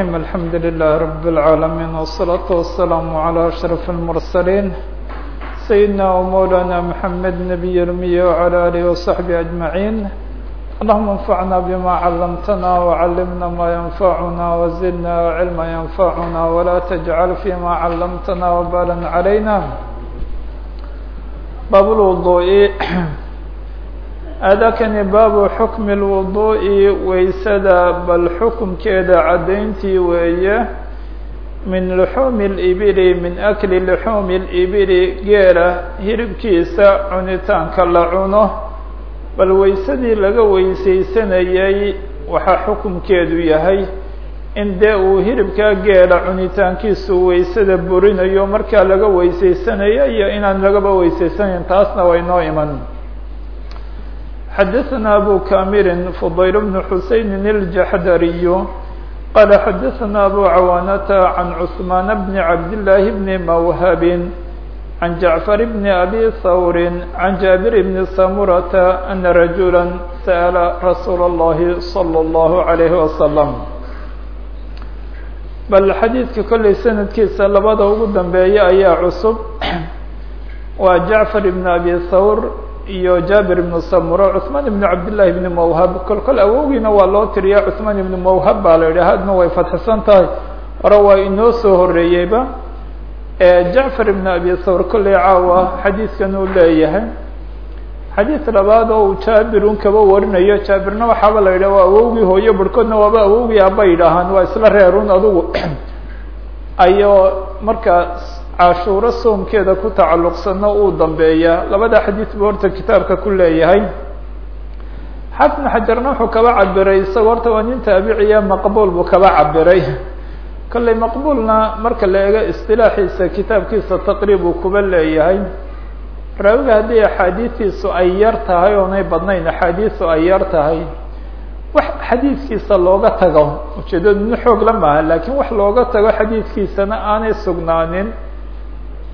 الرحيم الحمد لله رب العالمين والصلاة والسلام على أشرف المرسلين سيدنا ومولانا محمد نبي الأمي وعلى آله وصحبه أجمعين اللهم انفعنا بما علمتنا وعلمنا ما ينفعنا وزدنا علما ينفعنا ولا تجعل فيما علمتنا وبالا علينا باب الوضوء aadaakani baabu xukmi lwuduu'i waysada bal xukumkeeda caddayntii weeye min luxuumi libili min akli luxuumi libili geela hilibkiisa cunitaanka la cuno. Bal waysadii laga weysaysanayay waxaa xukumkeedu yahay in dee uu hilibkaa geela cunitaankiisu waysada burinayo markaa laga weysaysanayo iyo inaan lagaba weysaysanayn taasna way noo iman xdثna أbو كاmir فضyل بن حuسين الجحdري qال xdثna أbو عwانة عن عثمان بن عبد الله بن موهب عن جعفر بن أbي ثور عن جابر بن سمرة أن رجuلا سأل رsuuل اللhi صلى الله عليه وسلم bal xadيidka kolley sanadkiisa labada ugu dambeeya ayaa cusub waa جعفر بن أbي ثور iyo jabir ibnu samuro cuثmaan ibnu cabdillahi ibni mawhab. Kol kol awowgiina waa loo tiriya cuثmaan ibnu mawhab baa la yidhi hadna way fadxisan tahay. Hore waa inoo soo horeeyeyba jacfar ibn abi thawr kolley caawa xadiidkan uu leeyahay. Xadiid labaad oo uu jaabirun kaba warinayo jaabirna waxaaba la yidhah waa awowgii hooyo barhkoodna waaba awowgii aba yidhaahaan waa isla reerun adugu. Ayo markaas cashuuro soomkeeda ku tacalluqsano uu dambeeya. Labada xadiid buu horta kitaabka ku leeyahay. Xafn xajarna wuxuu kaba cabiray isagoo horta waa nin taabiciya maqbuul buu kaba cabiray kolley maqbuulna marka la eego istilaaxiisa kitaabkiisa taqriib uu kuba leeyahay. Raawiga haddii axaadiistiisu ay yar tahay oonay badnayn axaadiisu ay yar tahay wax xadiidkiisa looga tago ujeedadu nin xoog la maaha lakiin wax looga tago xadiidkiisana aanay sugnaanin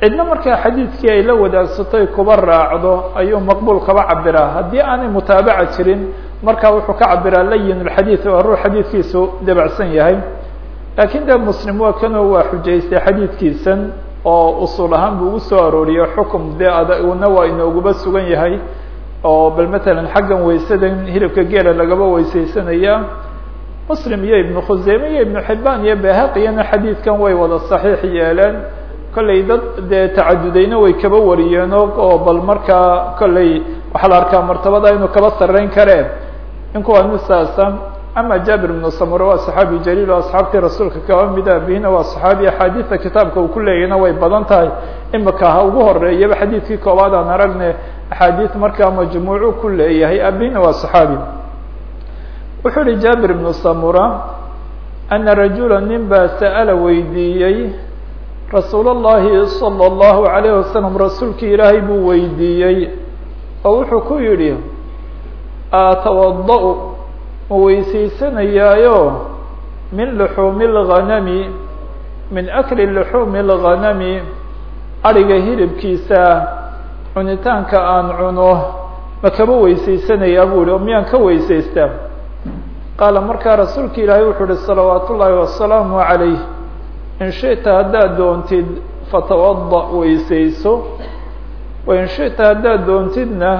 cidna markaa xadiidkii ay la wadaagsato ay kuba raacdo ayuu maqbuul kaba cabiraa haddii aanay mutaabaca jirin markaa wuxuu ka cabiraa layin lxadiid waa ruux xadiidkiisu dabacsan yahay. Laakiin dee muslim waa kanoo waa xujaystay xadiidkiisan oo usul ahaan buu ugu soo arooriyey xukum dee adaguna waa inooguba sugan yahay oo bal matalan xaggan weysadan hilibka geela lagaba weysaysanaya muslim iyo ibnu khuseyme iyo ibnu xibaan iyo behaqiyana xadiidkan way wada saxiix yeeleen kolley dad dee tacadudayna way kaba wariyeen oo bal markaa kolley waxaa la arkaa martabada inuu kaba sarreyn kareen. Ninku waa nin saasa ama jaabir ibnu samure waa saxaabi jaliil oo asxaabtii rasuulka kaba mid abihina waa saxaabi axaadiista kitaabka uu ku leeyahna way badan tahay. Imika ha ugu horeeyaba xadiidkii koobaad aan aragne axaadiis markaa majmuucu ku leeyahay abihina waa saxaabi. Wuxuu uhi jaabir ibnu samura ana rajula nin baa sa'ala weydiiyey rasuul اllahi salى اllahu عalayh wasalam rasuulkii ilaahay buu weydiiyey oo wuxuu ku yidhi atawada- ma weysaysanayaayo min luxuumi اlghanami min akli luxuumi اlghanami ariga hilibkiisa cunitaanka aan cuno ma kaba weysaysanayaa buu yihi oo miyaan ka weysaystaa qaala markaa rasuulka ilaahay wuxuu uhi salawaat ullaahi wasalaamu عalayh in shita haddaad doontid fatawada weysayso wain shita haddaad doontidna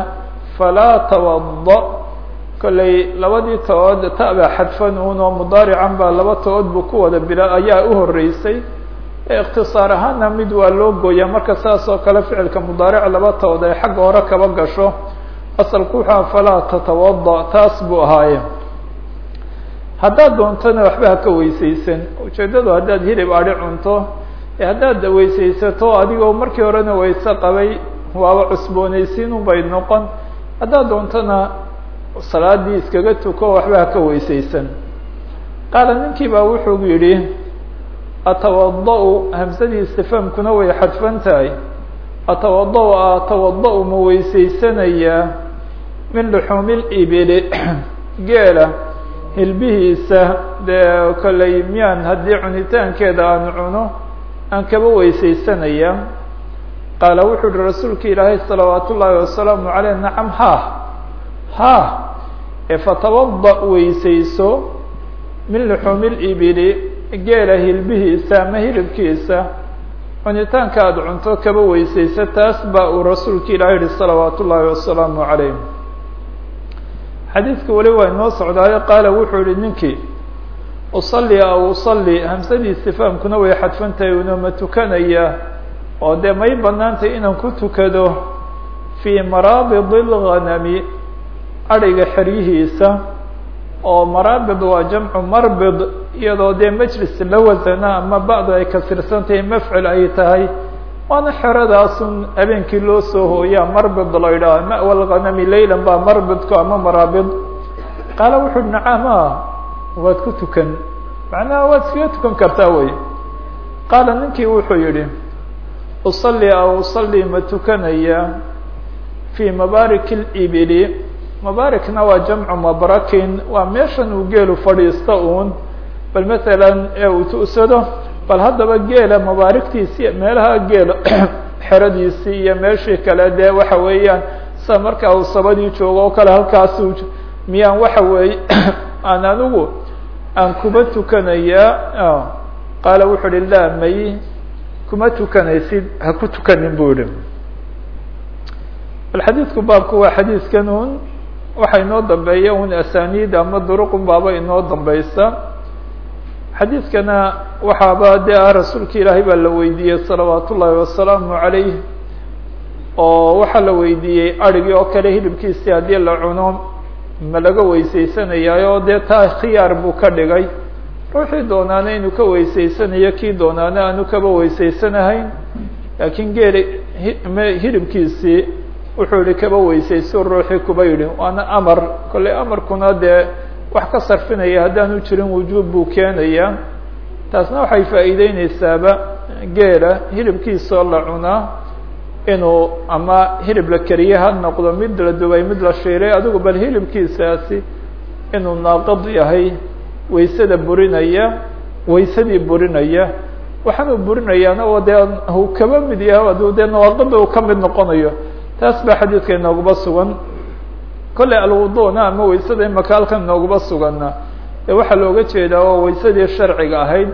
falaa tawada kolley labadii tood ta'baa xadfan un oo mudaarican baa laba tood buu ku wada bila ayaa u horeysay ikhtisaar ahaana mid waa loo gooyaa marka saas oo kale ficilka mudaaric laba tood ay xagga hore kaba gasho asalku wuxua falaa tatawada taas buu ahaaye haddaad doontona waxba haka weysaysan. Ujeeddadu haddaad hilib adhi cunto ee haddaad weysaysato adigoo markii horena wayse qabay waaba cusboonaysiin bay noqon. Haddaad doontona salaadii iskaga tuko waxba haka weysaysan. Qaala ninkii baa wuxuu yidhi atawada-u hamsadii istifhaamkuna way xadfan tahay. Atawada-u atawada-u ma weysaysanayaa min luxuumi libili geela hilbihiisa dee kolley miyaan haddii cunitaankeeda aan cuno aan kaba weysaysanaya. Qaala wuxuu uhi rasuulka ilaahay salawaat ullaahi wasalaamu caleyh nacam ha ha ee fatawada weysayso min luxuumi libili geela hilbihiisa ama hilibkiisa cunitaanka aada cunto kaba weysaysa taas baa uu rasuulka ilaah yihi salawaat ullaahi wasalaamu calayh xadiidka weli waa inoo socdaayo qaala wuxuu yihi ninkii usalli aw usalli hamsadii istifaamkuna way xadfantahay unama tukanaya? oo dee may banaantay inaan ku tukado fii maraabid اlghanami adhiga xeryihiisa oo maraabid waa jamcu marbid iyadoo dee majlis la wasana ama bacdu ay kasirsantahay mafcil ay tahay waana xeradaasun habeenkii loo soo hooyaa marbid la yidhaha ma'wa lghanami laylan baa marbidku ama maraabid qaala wuxu uhi nacama waad ku tukan macnaha waad iskaga tukan kartaa wey qaala ninkii wuxuu yihi usalli aw usalli ma tukanaya fii mabaarik libili mabaarikna waa jamcu mabrakin waa meeshan uu geelu fadhiisto uun bal masalan ee uu tu'sado bal haddaba geela mabaarigtiisii meelaha geela xeradiisii iyo meeshii kale dee waxa weeyaan sa markaa uu sabadii joogo oo kale halkaasu miyaan waxa weeye aan anigu aan kuma tukanayaa qaala wuxuu uhi laa may kuma tukanaysid ha ku tukanin bu ihi bal xadiidku baabku waa xadiidkan un waxa inoo dambeeya un asaniid ama duruqun baaba inoo dambeysa xadiidkana waxaaba dee ah rasuulka ilaahay baa la weydiiyey salawaat ullaahi wasalaamu calayh oo waxaa la weydiiyey adrhigii oo kale hilibkiisii haddii la cuno ma laga weysaysanayaayo dee taa khiyaar buu ka dhigay. Ruuxii doonaana inuu ka weysaysanayo kii doonaana aanu kaba weysaysanahayn laakiin geeli hilibkiisii wuxuu yihi kaba weysayso ruuxii kuba yidhi. Waana amar kollay amarkuna dee wax ka sarfinaya haddaanu jirin wujuub buu keenaya. Taasna waxay faa'iideyneysaaba geela hilibkiisoo la cunaa inuu ama hilib la keriye ha noqdo mid la dubay mid la shiilay adigu bal hilibkiisaasi inuu naaqad yahay waysada burinaya waysadii burinaya. Waxaanuu burinayaana oo dee uu kaba mid yahay aduu dee nawaaqida uu ka mid noqonayo. Taas baa xadiidka inooguba sugan kolley alwuduna ama waysada imaka halkan inooguba suganna. Ee waxaa looga jeedaa waa waysadii sharciga ahayd.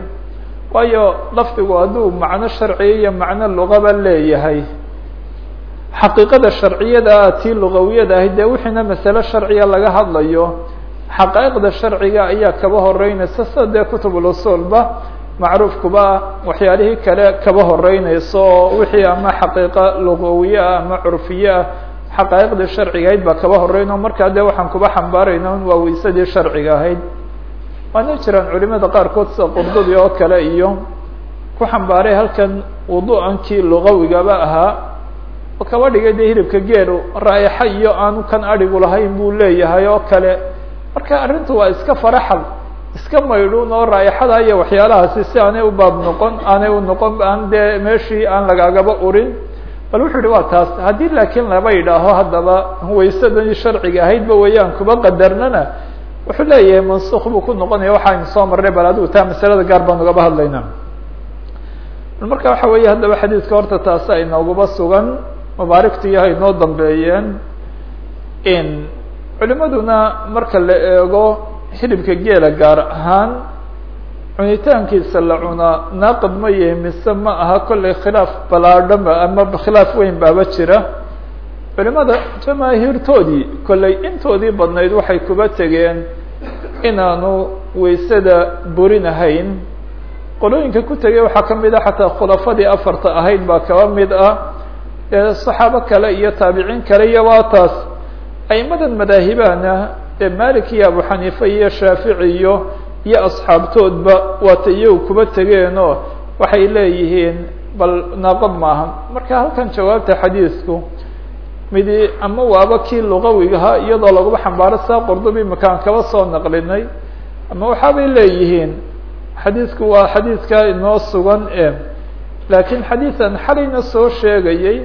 Waayo lafdigu hadduu macno sharciya iyo macno luqaba leeyahay. Xaqiiqada sharciyada tii lugawiyada ahayd dee wixiina masale sharciya laga hadlayo xaqaa'iqda sharciga ayaa kaba horeynaysa sida dee kutubulusulba macruufkuba waxyaalihii kale kaba horeynayso oo wixii ama xaqiiqa lugawiye ah ama curfiye ah xaqaa'iqdii sharciga ahayd baa kaba horeyno markaa dee waxaan kuba xambaarayna un waa waysadii sharciga ahayd. Waana jiraan culimada qaarkood sida qurdubi oo kale iyo ku xambaaray halkan wudu'ankii lugawigaba ahaa. Oo kaba dhigay dee hilibka geelu raayaxa iyo aanu kan adhigu lahayn buu leeyahay oo kale. Marka arrintu waa iska faraxal iska maydhuun oo raayaxada iyo waxyaalahaasi si aanay u baab noqon aanay u noqon aan dee meeshii aan lagagaba urin bal wuxuu yihi waa taas. Haddii laakiin laba yidhaaho haddaba waysadani sharciga ahaydba weeyaan kuba qadarnana. Wuxuu leeyahay mansuk buu ku noqonaya waxaynu soo marnay bal adigu taa masalada gaar baan ugaba hadlayna marka waxa weeye haddaba xadiidka horta taasa inooguba sugan mabaarigtiiyo hay noo dambeeyeen in culimaduna marka la eego hilibka geela gaar ahaan cunitaankiisa la cunaa naaqad ma yahi mise ma aha kollay khilaaf balaadhanba ama khilaaf weyn baaba jira. Culimada jamaahiirtoodii kollay intoodii badnayd waxay kuba tegeen inaanu waysada burinahayn qolooyinka ku tegay waxaa ka mid ah xataa khulafadii afarta ahayd baa kaba mid ah ee saxaabo kale iyo taabiciin kale iyo waa taas aimadan madaahibahana ee malik iyo abu xaniifa iyo shaafici iyo iyo asxaabtoodba waata iyagu kuba tegeenoo waxay leeyihiin bal naaqad maaha marka halkan jawaabta xadiisku midi ama waaba kii lugawigaha iyadoo laguba xambaaro saa qordobi makaan kaba soo naqlinay ama waxaabay leeyihiin xadiisku waa xadiidka inoo sugan e laakiin xadiisan xalayna soo sheegayay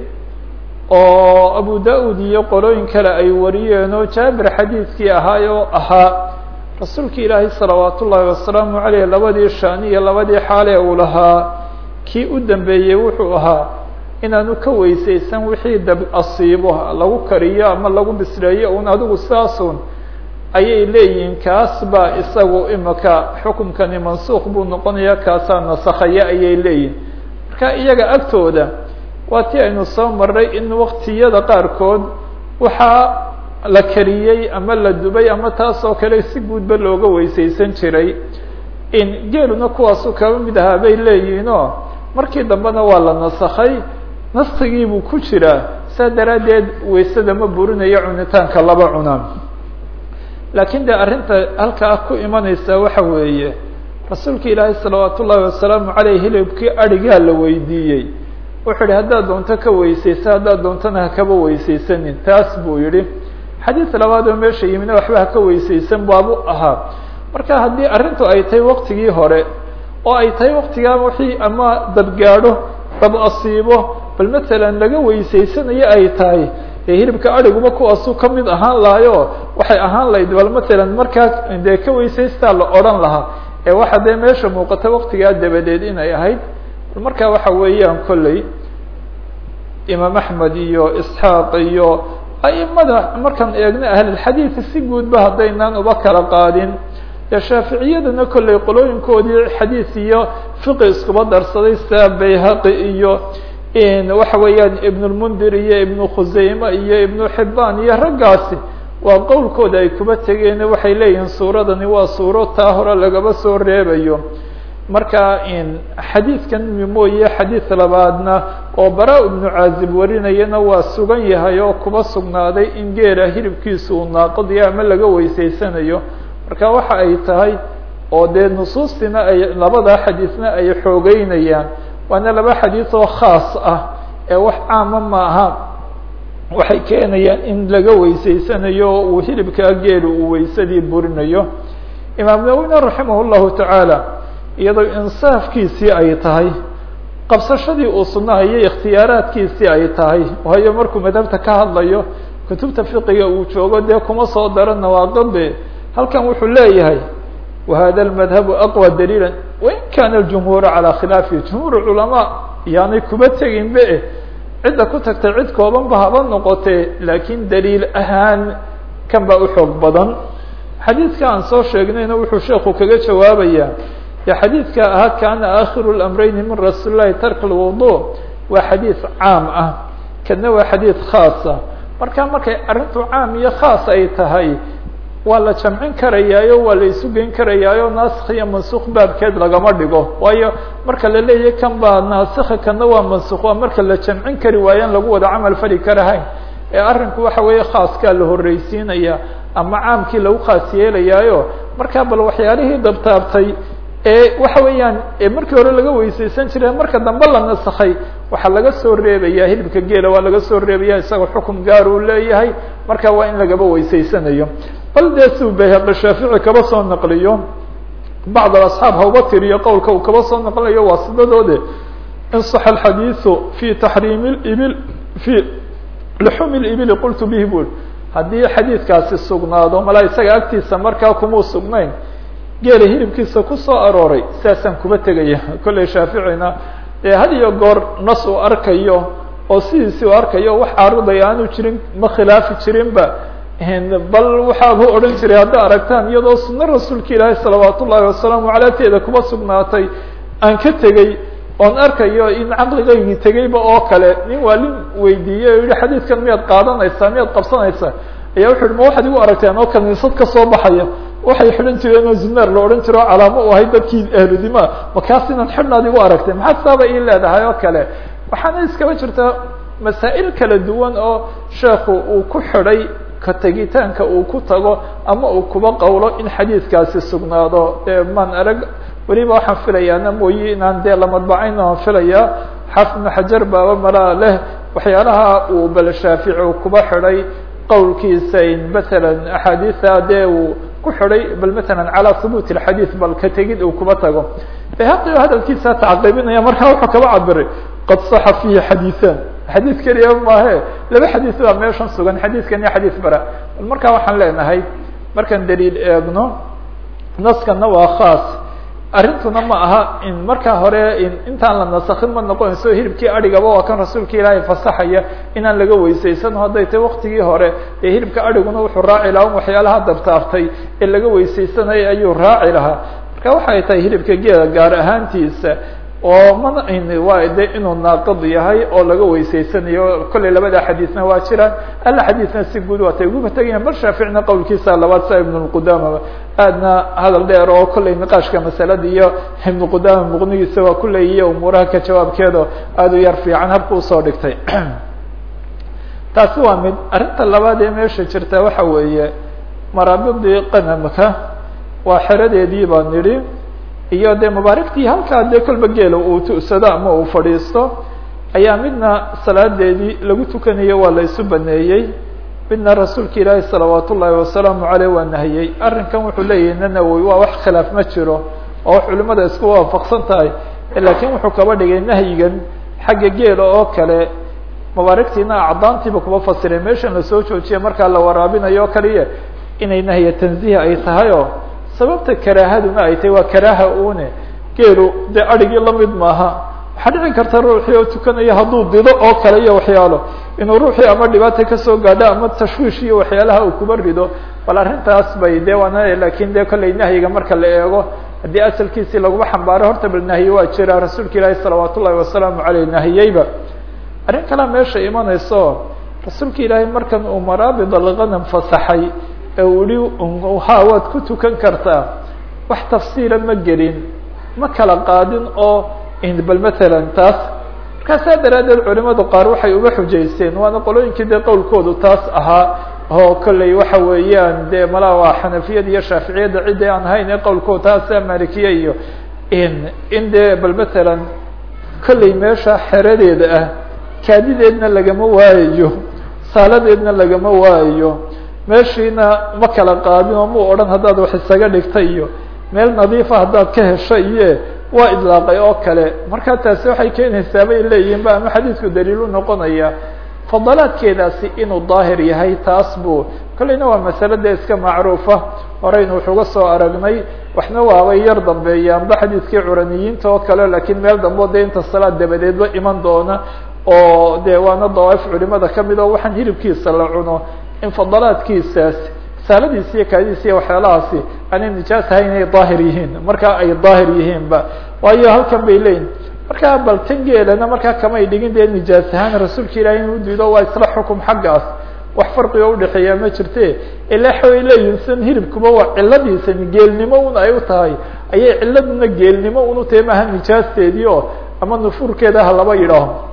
oo abu da'ud iyo qolooyin kale ay wariyeen oo jaabir xadiidkii ahaay oo ahaa rasuulki ilaahay salawaat ullaahi wasalaamu caleyh labadii shaan iyo labadii xaale uu lahaa kii u dambeeyey wuxuu ahaa inaanu ka weysaysan wixii dab asiibo lagu kariyo ama lagu bisleeyo un adigu sidaasun ayay leeyihiin kaas baa isagu imika xukumkani mansuuq buu noqonaya kaasaa nasakhaya ayay leeyihiin marka iyaga agtooda waa ti aynu soo maray in waktiyada qaarkood waxaa la kariyey ama la dubay ama taas oo kale si guudba looga weysaysan jiray. In geeluna kuwaasu kaba mid ahaa bay leeyihiinoo markii dambena waa la nasakhay naskigiibuu ku jiraa saa daraaddeed waysada ma burinayo cunitaanka laba cunaan. Laakiin de arrinta halkaa ku imanaysa waxa weeye rasuulka ilaahay salawaat ullaahi wasalaamu caleyh hilibkii adhigaa la weydiiyey. Wuxuu yihi haddaad doonto ka weysaysa haddaad doontona hakaba weysaysanin. Taas buu yihi xadiis labaad oo meesha yimina waxba haka weysaysan baabu ahaa. Marka haddii arrintu ay tahay waktigii hore oo ay tahay waktigaa wixii ama dabgaadho dab asiibo bal matalan laga weysaysanayo ay tahay dee hilibka adhiguba kuwaasuu ka mid ahaan lahayo waxay ahaan lahayd bal matalan markaa dee ka weysaystaa la odhan lahaa ee waxa dee meesha muuqata waktigaa dabadeed inay ahayd markaa waxa weeyaan kolley imaam axmed iyo isxaaq iyo aimada markaan eegno ahlilxadiidi si guudba haddaynaan uba kala qaadin. Dee shaaficiyadana kolley qolooyinkoodii xadiis iyo fiqi iskuba darsaday sida bayhaqi iyo waxa weeyaan ibn lmundir iyo ibnu khuseyme iyo ibnu xibaan iyo raggaasi waa qowlkooda ay kuba tegeen waxay leeyihiin suuradani waa suuro taa hore lagaba soo reebayo marka xadiidkan mooye xadiid labaadna oo bara ibnu caazib warinayana waa sugan yahay oo kuba sugnaaday in geela hilibkiisa uu naaqadiyo ama laga weysaysanayo. Marka waxa ay tahay oo dee nusuustina ay labada xadiisna ay xoogeynayaan waana laba xadiis oo khaas ah ee wax caama ma aha. Waxay keenayaan in laga weysaysanayo oo uu hilibkaa geelu uu weysadii burinayo. Imaam nawina raximah llahu tacaala iyadoo insaafkiisii ay tahay qabsashadii uu sunaha iyo ikhtiyaaraadkiisii ay tahay waayo markuu madhabta ka hadlayo kutubta fiqiga uu joogo dee kuma soo daro nawaaqide halkan wuxuu leeyahay wahada lmadhabu aqwى daliila wain kana اjumhuur calى khilaafihi jumhuur culamaa yaanay kuba tegin be cidda ku tagtay cid kooban ba haba noqotee laakiin daliil ahaan kan baa uxoog badan xadiidka aan soo sheegnayna wuxuu sheeku kaga jawaabaya de xadiidka ahaa kana akhiru اlamrayni min rasuuli lahi tark اlwudu waa xadiid caam ah kana waa xadiid khaasa marka markay arrintu caam iyo khaas ay tahay waa la jamcin karayaayo waa la isu geyn karayaayo naasikh iyo mansuk baabkeed lagama dhigo. Waayo marka la leeyahay kan baa naasikha kana waa mansuk waa marka la jamcin kari waayan lagu wada camal fali karahayn ee arrinku waxa weeye khaaskaa la horreysiinaya ama caamkii lagu khaas yeelayaayo. Markaa bal waxyaalihii dabtaabtay waxa weeyaan markii hore laga weysaysan jiray marka dambe la nasakhay waxaa laga soo reebaya hilibka geela waa laga soo reebaya isagoo xukum gaar uu leeyahay marka waa in lagaba weysaysanayo. Bal dee siu bayhaqi shaafici kaba soo naqliyo bacd asxaab hauba tiriyo qowlka uu kaba soo naqlinayo waa sidadoode. Inصaxa alxadiiثu fi taxriimi ibil fi luxumi libili qultu bihi bul haddii xadiidkaasi sugnaado malaa isaga agtiisa markaa kumuu sugnayn geela hilibkiisa ku soo arooray sidaasaan kuba tegaya. Kolley shaaficina dee had iyo goor nas uu arkayo oo sidiisi u arkayo wax caaruday aanu jirin ma khilaafi jirinba. Bal waxaabu odhan jiray hadda aragtaan iyadoo suno rasuulka ilaahay salawaat ullaahi wasalaamu alay teeda kuba sugnaatay. Aan ka tegey oon arkayo in caqligaygii tegeyba oo kale nin waa nin weydiiyey o yihi xadiidkan miyaad qaadanaysaa miyaad qabsanaysaa? Ayaa wuxu uhi ma waxaad igu aragteen oo kaniisad ka soo baxaya waxay xidhan jireen oo zunaar la odhan jiro calaamo u ahayd dadkii ahludima makaas inaan xidhnaad igu aragteen maxaad saaba ii leedahay oo kale? Waxaana iskaba jirta masaa'il kala duwan oo sheekhu uu ku xidhay ka tegitaanka uu ku tago ama uu kuba qowlo in xadiidkaasi sugnaado. Dee maan arag weliba waxaan filayaana mooye inaan dee lamadbacayn aan filayaa. Xaafid ibnu xajar baaba malaa leh. Waxyaalaha uu bal shaafici kuba xidhay qowlkiisa in matalan axaadiisa dee uu ku xidhay bal matalan calaa hubuut alxadiid bal ka tegid uu kuba tago. Bayhaqi hadalkiisa tacqiibinaya markaa wuxuu kaba cabiray qad saxa fiihi xadiiثan xadiid keliya maahe. Laba xadiis baa meeshan sugan xadiidkan iyo xadiis bara. Markaa waxaan leenahay markaan daliil eegno naskana waa khaas arrintuna ma aha in markaa hore intaan la nasakin ma noqonayso hilibkii adhigaba waa kan rasuulka ilaahay fasaxaya inaan laga weysaysano hadday tay waktigii hore ee hilibka adhiguna wuxuu raaci lahaa waxyaalaha dabtaaftay ee laga weysaysanaya ayuu raaci lahaa. Marka waxay tahay hilibka geela gaar ahaantiisa oo mana waa de inuu naaqid yahay oo laga weysaysanayo kollay labada xadiisna waa jiraan alla xadiisna si guud waatay uguba tegayan bal shaaficina qowlkiisa labaad sa ibn qudama aadna hadal dheer oo kollay niqaashka masalada iyo ibn qudama muqnigiisa waa kulley iyo umuuraha ka jawaabkeeda aada u yar fiican habka u soo dhigtay. Taasi waa mid arrinta labaad ee meesha jirta waxa weeye maraabidii qanamka waa xeradeedii baa nidhi iyo dee mubaarigtii halkaa dee kolba geela uu tu'sado ama uu fadhiisto ayaa midna salaadeedii lagu tukanayo waa la isu baneeyey. Midna rasuulka ilaahi salawaat ullaahi wasalaamu caleyh waa nahiyey. Arrinkan wuxuu leeyahay nanawowi waa wax khilaaf ma jiro oo wax culimada isku waafaqsan tahay. Laakiin wuxuu kaba dhigay nahyigan xagga geela oo kale. Mubaarigtiina acdaantiiba kuma fasiray. Meeshan la soo joojiya markaa la waraabinayo kaliya. Inay nahya tanziih ay tahay sababta karaahaduna ay tahay waa karaaha une geelu dee adhigii la mid maaha. Waxaa dhici karta ruuxii oo tukanaya hadduu dido oo kale iyo waxyaalo. Inuu ruuxii ama dhibaata ka soo gaadho ama tashwiish iyo waxyaalaha uu kuba rido bal arrintaas bay de waana laakiin de kollay nahyiga marka la eego haddii asalkiisii laguma xambaaro horta bal nahyi waa jira. Rasuulka ilaahi salawaat ullahi wasalaamu caleyh nahiyeyba arrin kalea meesha imanayso rasuulka ilaahay markan uu maraabid alganam fasaxay yihi ha waad ku tukan kartaa wax tafsiila ma gelin ma kala qaadin oo bal matalan taas. Markaasaa daraaddeed culimadu qaar waxay uga xujaysteen waana qolooyinkii dee qowlkoodu taas ahaa oo kolley waxa weeyaan dee malaa waa xanafiyada iyo shaaficiyadda ciddi aan ahayn ee qowlkooda taasa malikiya iyo in dee bal matalan kolley meesha xeradeeda ah kaadideedna lagama waayayo saaladeedna lagama waayayo meeshiina ma kala qaadin oo mu odhan haddaad wax isaga dhigta iyo meel nadiifa haddaad ka hesho iyo waa idlaaqay oo kale. Markaa taasi waxay keenaysaa bay leeyihiin ba ama xadiidku daliil u noqonaya fadalaadkeedaasi inuu daahir yahay taas buu. Kolleyna waa masale dee iska macruufa horeynu wuxuga soo aragnay waxna waabay yar dambeeyaanba xadiidkii curaniyiinta oo kale lakiin meel dambe o de inta salaad dabadeedba iman doona oo de waana dawaaif culimada ka mid oo waxaan hilibkiisa la cuno in fadalaadkiisaas saaladiisi iyo kaadiisi iyo waxyaalahaasi aanay nijaas ahay inay daahir yihiin. Markaa ay daahir yihiinba waayo halkan bay leeyihiin markaa bal tan geelana markaa kamay dhigin dee nijaas ahaan rasuulka ilahi inuu diido waa isla xukum xaggaas. Wax farqiga udhexeeya ma jirte. Ilaa way leeyihiin sidan hilibkuba waa ciladiisani geelnimo un ay u tahay. Ayay ciladuna geelnimo un utahay maaha nijaasteedii oo ama nufuurkeeda ha laba yidhaaho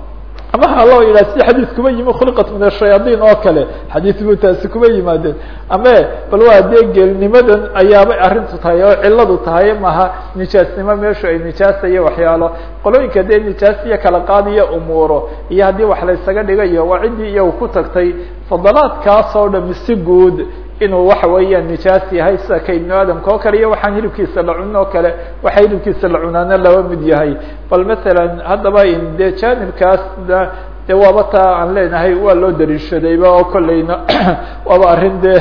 ama ha loo yidhah si xadiis kuma yimi khuliqat min ashayaadiin oo kale. Xadiis buu taasi kuma yimaadeen. Ame bal waa dee geelnimadan ayaabay arrintu tahay oo ciladu tahay maha nijaasnimo meeshu ay nijaasa iyo waxyaalo. Qolooyinka dee nijaas iyo kala qaadiyo umuuro iyo haddii wax la ysaga dhigayo waa ciddii iyagu ku tagtay fadalaadkaas oo si guud inuu waxa weeyaan nijaas yahay sida ka ibnu aadamka oo kale iyo waxaan hilibkiisa la cunin oo kale waxa hilibkiisa la cunaana laba mid yahay. Bal masalan haddaba dee janibkaasna de waaba taa aan leenahay waa loo dariishadayba oo kolleyna waaba arrin dee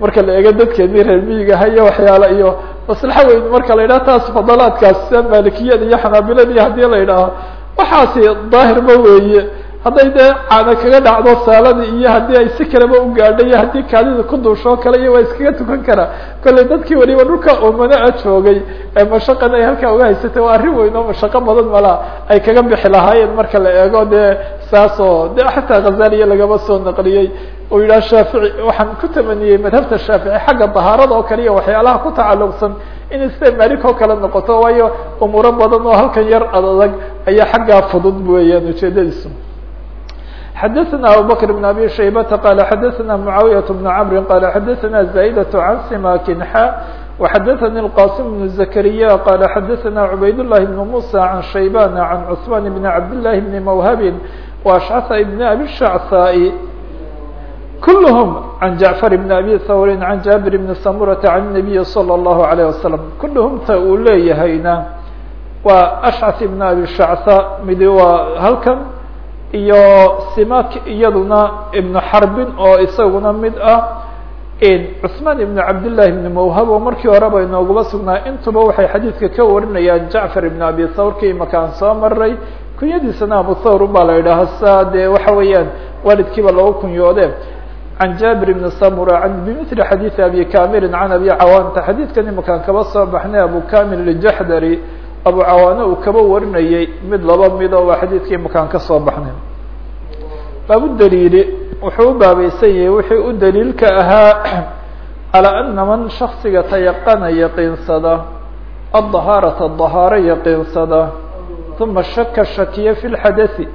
marka la eego dadkeeni reer miyigaha iyo waxyaala iyo maslaxa weyn marka la yidhaha taas fadalaadkaas sida maalikiyada iyo xanaabilada iyo haddii la yidhaaho waxaasi daahirba weeye hadday dee caana kaga dhacdo saalada iyo haddii ay si kaleba u gaadho iyo haddii kaadida ku duushoo kale iyo waa iskaga tukan karaa kolley dadkii waliba dhulka oomana a joogay ee mashaqan ay halkaa uga haysatay waa arrin weyn oo mashaqo badan malaa ay kaga bixi lahaayeen marka la eego dee saas oo de xataa khazaliya lagama soo naqliyey. Uu yidhaha shaafici waxaan ku tamaniyey madhabta shaafici xagga dahaarada oo kale iyo waxyaalaha ku tacalluqsan inay sida malik oo kale noqoto waayo umuuro badan oo halkan yar adag ayaa xaggaa fudud weeyaan ujeedadiisu xdثna abubكر بن abي شhaybة qال xdثna معaوiyة بن cمr qال xdثna زايدة عن سmاkin xا وxdثnي الqاsم بن زكريا qال xdثna عbayd اللh بن موسى عن شhaybان عن cثمان بن عبد الله بن موهب وأشعث بن أbي الشhعثاء كلهم عن جعفر بن أbي ثور عن جابر بن سمرة عن النبي صلى الله عليه وسلم كلهم ta uu leeyahayna waa أشعث بن أbي الشhعثاء mid waa halkan iyo simak iyaduna ibnu xarbin oo isaguna mid ah cusmaan ibnu cabdillahi ibnu mawhab oo markii horeba inooguba sugnaa. Intuba waxay xadiidka ka warinayaan jacfar ibnu abi thawr ki soo maray kunyadiisana abu thawr ubaa la idhaaha sa dee waxa weeyaan waalidkiiba lagu kunyoode can jaabir ibni samura an bimili xadiidi abi kamirin can abi cawaanta. Xadiidkan imakaan kaba soo baxnay abu kamil ijaxdari abu cawaane uu kaba warinayay mid laba mido waa xadiidkii imakaan ka soo baxnay. Baabudaliili wuxuu u baabaysan yahay wixii u daliilka ahaa calaa ana man shaksiga tayaqana yaqiinsada adahaarata dahaaro yaqiinsada uma shaka shakiya fi lxadai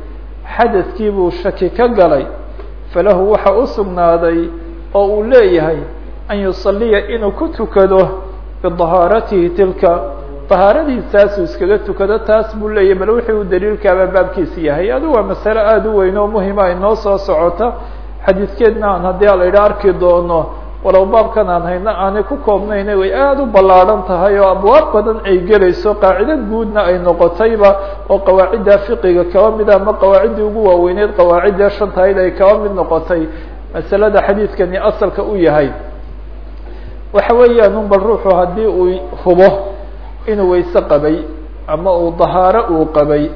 xadadkii buu shaki ka galay falahu waxa u sugnaaday oo uu leeyahay an yusaliya inuu ku tukado bidahaaratihi tilka dahaaradiisaasuu iskaga tukado taas buu leeyahay bal wixii uu daliilkaaba baabkiisi yahay. Adu waa masale aada u weyn oo muhima inoo soo socota. Xadiidkeedna aan haddii ala idha arki doono walow baabkan aan hayno aanay ku koobnayna way aada u ballaadhan tahay oo abwaab badan ay gelayso qaacido guudna ay noqotayba oo qawaacidda fiqiga kaba mid ama qawaaciddii ugu waaweyneyd qawaacidda shan tahayd ay kaba mid noqotay. Masalada xadiidkani asalka u yahay. Waxa weeyaan un bal ruuxu haddii uu hubo inuu wayse qabay ama uu dahaaro uu qabay.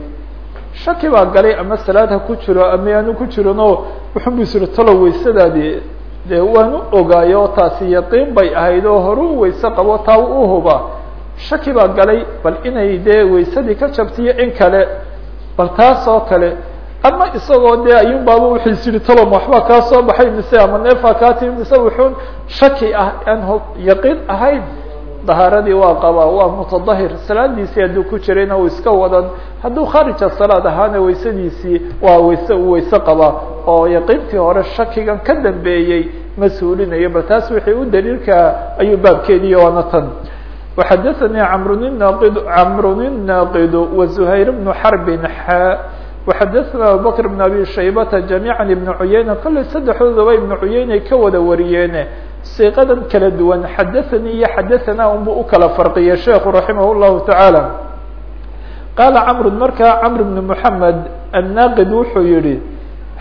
Shaki baa galay ama salaad ku jiro ama yaanu ku jirinoo wuxun bu isiri talow waysadaadii dee waan u ogaayo taasi yaqiin bay ahayd oo hore u wayse qabo taa u huba shaki baa galay bal inay dee waysadii ka jabtiyo in kale bal taas oo kale ama isagoo dee ayuun baaba wuxiis yihi talom waxbaa kaa soo baxay mise ama neefaa kaa timi mise wuxuun shaki ah aan yaqiin ahayn dahaaradii waa qabaa waa mutadahir salaadiisii hadduu ku jirayna uu iska wadan hadduu khaarija salaad ahaana waysadiisii waa wayse uu wayse qabaa oo yaqiintii hore shakigan ka dambeeyey ma suulinayo bal taas wixii u daliilka ayuu baabkeediiy waana tan وxadaثnي mrnaqd cmrun الناqd وزhayr بن xرb xا وxadaثna abubكر بن abi shaybata جamيعا iبن cuyayna kolley saddexdoodaba iبن cuyaynay ka wada wariyeene siiqadan kala duwan xadaثanii iyo xadaثana unbu u kala farqiya sheekhu raximah الlahu taعaalى qaala cmr markaa cmr بن محamed الناqid wuxuu yihi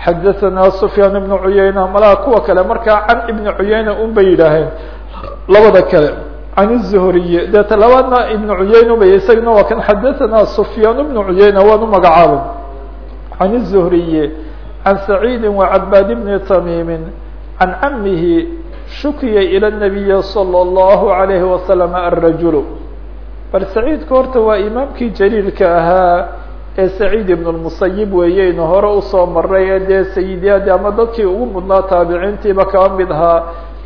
xadaثna سfyaan بن cuyayna malaha kuwa kale markaa can iبn cuyayna un bay yidhaaheen labada kale can الزhriy deeta labaadna iبn cuyayna bay isagna waa kan xadaثna سfyaan بن cuyayna waan u magacaabay can الزhriy can سacيidi وcabاad بn تmimi can camihi shukiya ilى النabiyi slى الlahu عalayhi wasalam الrajul bal saciidka horta waa imaamkii jaliilka ahaa ee saciid ibn الmusayib weeyeynu hore usoo maray ee dee sayidyadi ama dadkii ugu mudnaa taabiciintiiba kaba mid ahaa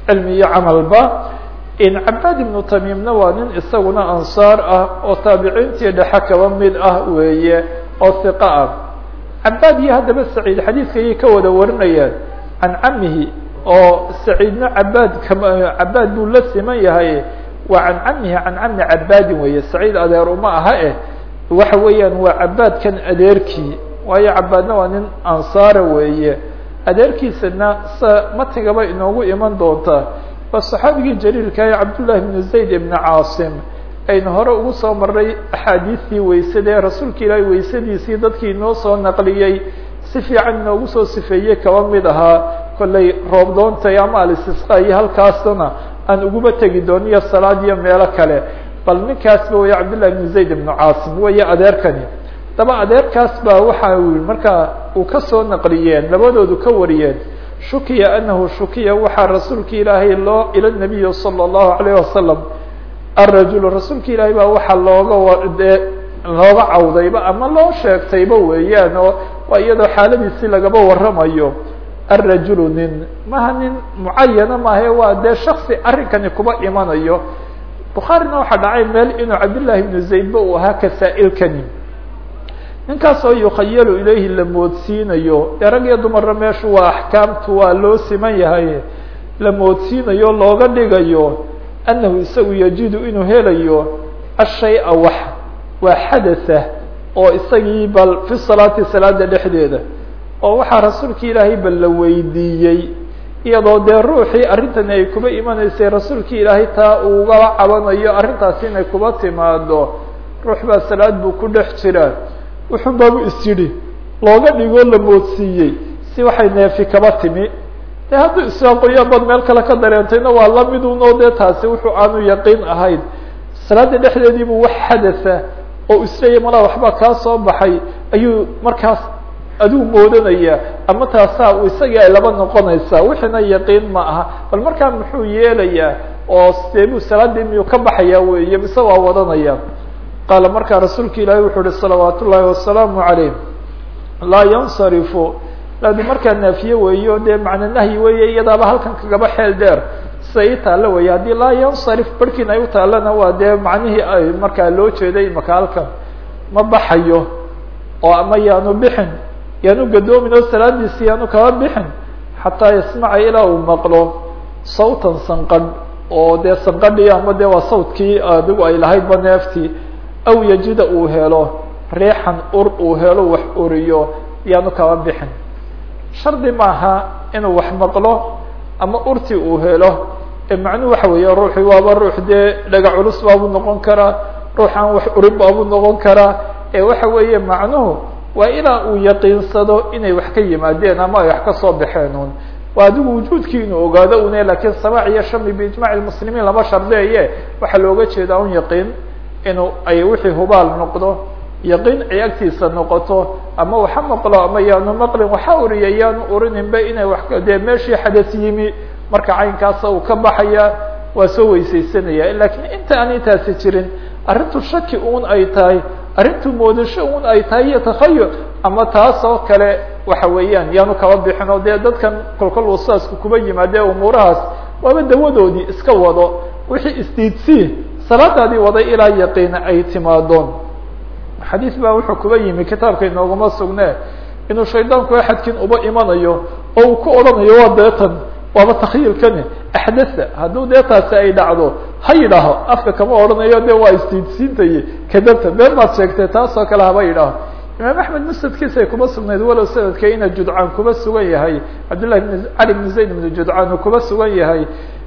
cilmi iyo camalba cabaad ibnu tamiimna waa nin isaguna ansaar ah oo taabiciintii dhexe kaba mid ah weeye oo hiqa ah cabaad iyo haddaba saciid xadiidka ayay ka wada warinayaan can camihi oo saciidna cabaad cabaad buu la siman yahay. Waa can camihi can cami cabaadin weeye. Saciid adeer uma aha eh. Waxa weeyaan waa cabaadkan adeerkii. Waayo cabaadna waa nin ansaara weeye. Adeerkiisana sa matigaba inoogu iman doontaa waa صaxaabigii jaliilka ee cabdullahi bn zayd ibn caasim aynu hore ugu soo maray axaadiistii weysada rasuulka ilaahay weysadiisii dadkii inoo soo naqliyey. Si fiican inoogu soo sifeeyey kaba mid ahaa kollay roob doontay ama alistisqa iyo halkaasna aan uguma tegi doono iyo salaad iyo meelo kale. Bal ninkaas ninkaasba waya cabdillah ibn zayd ibnu caasim weya adeerkani. Daba adeerkaas baa waxa uu markaa uu ka soo naqliyeen labadoodu ka wariyeen shukiya anahu shukiya waxaa rasuulka ilaahay loo ila nabiyi salى اllahu alayh wasalam arajul rasuulka ilaahay baa waxaa looga looga cawdayba ama loo sheegtayba weeyaan oo waa iyadoo xaaladiisii lagaba waramayo arajulu nin maha nin mucayana maahe waa dee shaksi arrinkani kuba imanayo bukhaarina waxaa dhacay meel inuu cabdillaahi ibnu zaydba uu ahaa kasaa-ilkani ninkaasoo yukhayalu ilayhi la moodsiinayo dee rag iyo dumarna meeshu waa axkaamtu waa loo siman yahay la moodsiinayo looga dhigayo annahu isagu yajidu inuu helayo ashay-a wax waa xadatha oo isagii bal fi salaati salaada dhexdeeda oo waxaa rasuulka ilaahay bal la weydiiyey iyadoo dee ruuxii arrintani ay kuba imanaysay rasuulka ilaahay taa ugala cabanayo arrintaasi inay kuba timaado ruux baa salaad buu ku dhex jiraa wuxun baabu is looga dhigoo la moodsiiyey si waxay neefi kaba timi. De hadduu iswaaqoyaan baad meel kale ka dareentayna waa lamidun oo dee taasi wuxuu aanu yaqiin ahayn. Salaada dhexdeediibuu wax xadatha oo isleeya malaa waxbaa kaa soo baxay ayuu markaas aduu moodanaya ama taasaa isagii ay laba noqonaysaa wixiina yaqiin ma aha. Bal markaa muxuu yeelayaa oo seebuu salaadii miyuu ka baxayaa weeye mise waa wadanaya? Qaala markaa rasuulka ilaahi wuxuu uhi salawaat ullaahi wasalaamu calayh. Laa yansarifu. Laadi markaa naafiye weeyo dee macna nahyi weeye iyadaaba halkan kagaba xeel dheer. Sida ii taalla weeye haddii laa yansarif barhkiin ay u taallana waa dee macnihii ay markaa loo jeeday imaka halkan. Ma baxayo oo ama yaanu bixin yaanu gadoomin oo salaadiisi yaanu kaba bixin xataa yasmaca ilaa uu maqlo. Sawtan sanqadh oo dee sanqadhii ama dee waa sawtkii adigu ay lahaydba neeftii aw yajida uu helo riixan ur uu helo wax uriyo yaanu kaba bixin. Shardi maaha inuu wax maqlo ama urti uu helo ee macnuhu waxa weeye ruuxi waaba ruux dee dhaga culus baabuu noqon karaa ruuxaan wax urin baabuu noqon karaa ee waxa weeye macnuhu waa ilaa uu yaqiinsado inay wax ka yimaadeen ama ay wax ka soo baxeen waa adigu wujuudkii ogaado une laakiin samaac iyo shami biijmac muslimiin lama shardeeye. Waxaa looga jeedaa un yaqiin inuu ay wixii hubaal noqdo yaqiin ay agtiisa noqoto ama waxa maqlo ama yaanu maqlin waxa uriya yaanu urininba inay wax dee meeshii xadas yimi marka caynkaasa uu ka baxaya waa soo weysaysanaya. Lakin inta aan intaasi jirin arrintu shaki un ay tahay arrintu moodasho un ay tahay iyo takhayur ama taas oo kale waxa weeyaan yaanu kaba bixin oo dee dadkan kolkol wasaasku kuba yimaadee umuurahaas waaba dawadoodii iska wado wixii isdiidsii salaadaadii waday ilaa yaqiina ay timaadoon. Xadiis baa wuxuu kuba yimi kitaabka inooguma sugne inuu shaydaanku axadkin uba imanayo oo uu ku odhanayo waa deetan waaba takhyiilkani axdatha hadduu dee taasi ay dhacdo ha yidhaaho afka kama odhanayo de waa isdiidsiintaye kadabta been baad sheegtay taas oo kale haba yidhaaho imaam axmed musnadkiisa kuma sugnayd walow sanadka ina judcaan kuba sugan yahay. Cabdillahi bn cali bn zayd bn judcaan uu kuba sugan yahay.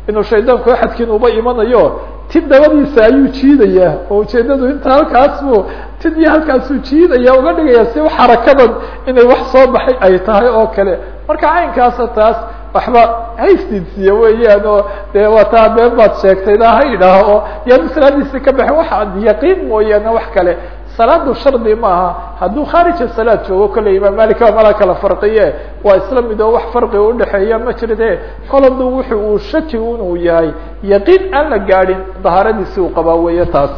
Inuu shaydaanku axadkiin uba imanayo tid dabadiisa ayuu jiidayaa oo ujeedadu inta halkaas buu tid iyo halkaasuu jiidaya uga dhigaya si xarakadan inay wax soo baxay ay tahay oo kale. Marka caynkaasa taas waxba haysdiidsiya weeyaan oo dee waa taa been baad sheegtayda ha yidhaaho oo yaanu salaadiisi ka baxin waxaad yaqiin mooyaane wax kale. Salaadu shardi maaha. Hadduu khaarija salaad joogo kolley imaam malik baa kala farqiye. Waa isla mid oo wax farqiga udhexeeya ma jirte koladu wuxu uu shaki inuu yahay. Yaqiin aan la gaadhin dahaaradiisi uu qabaa weeye taas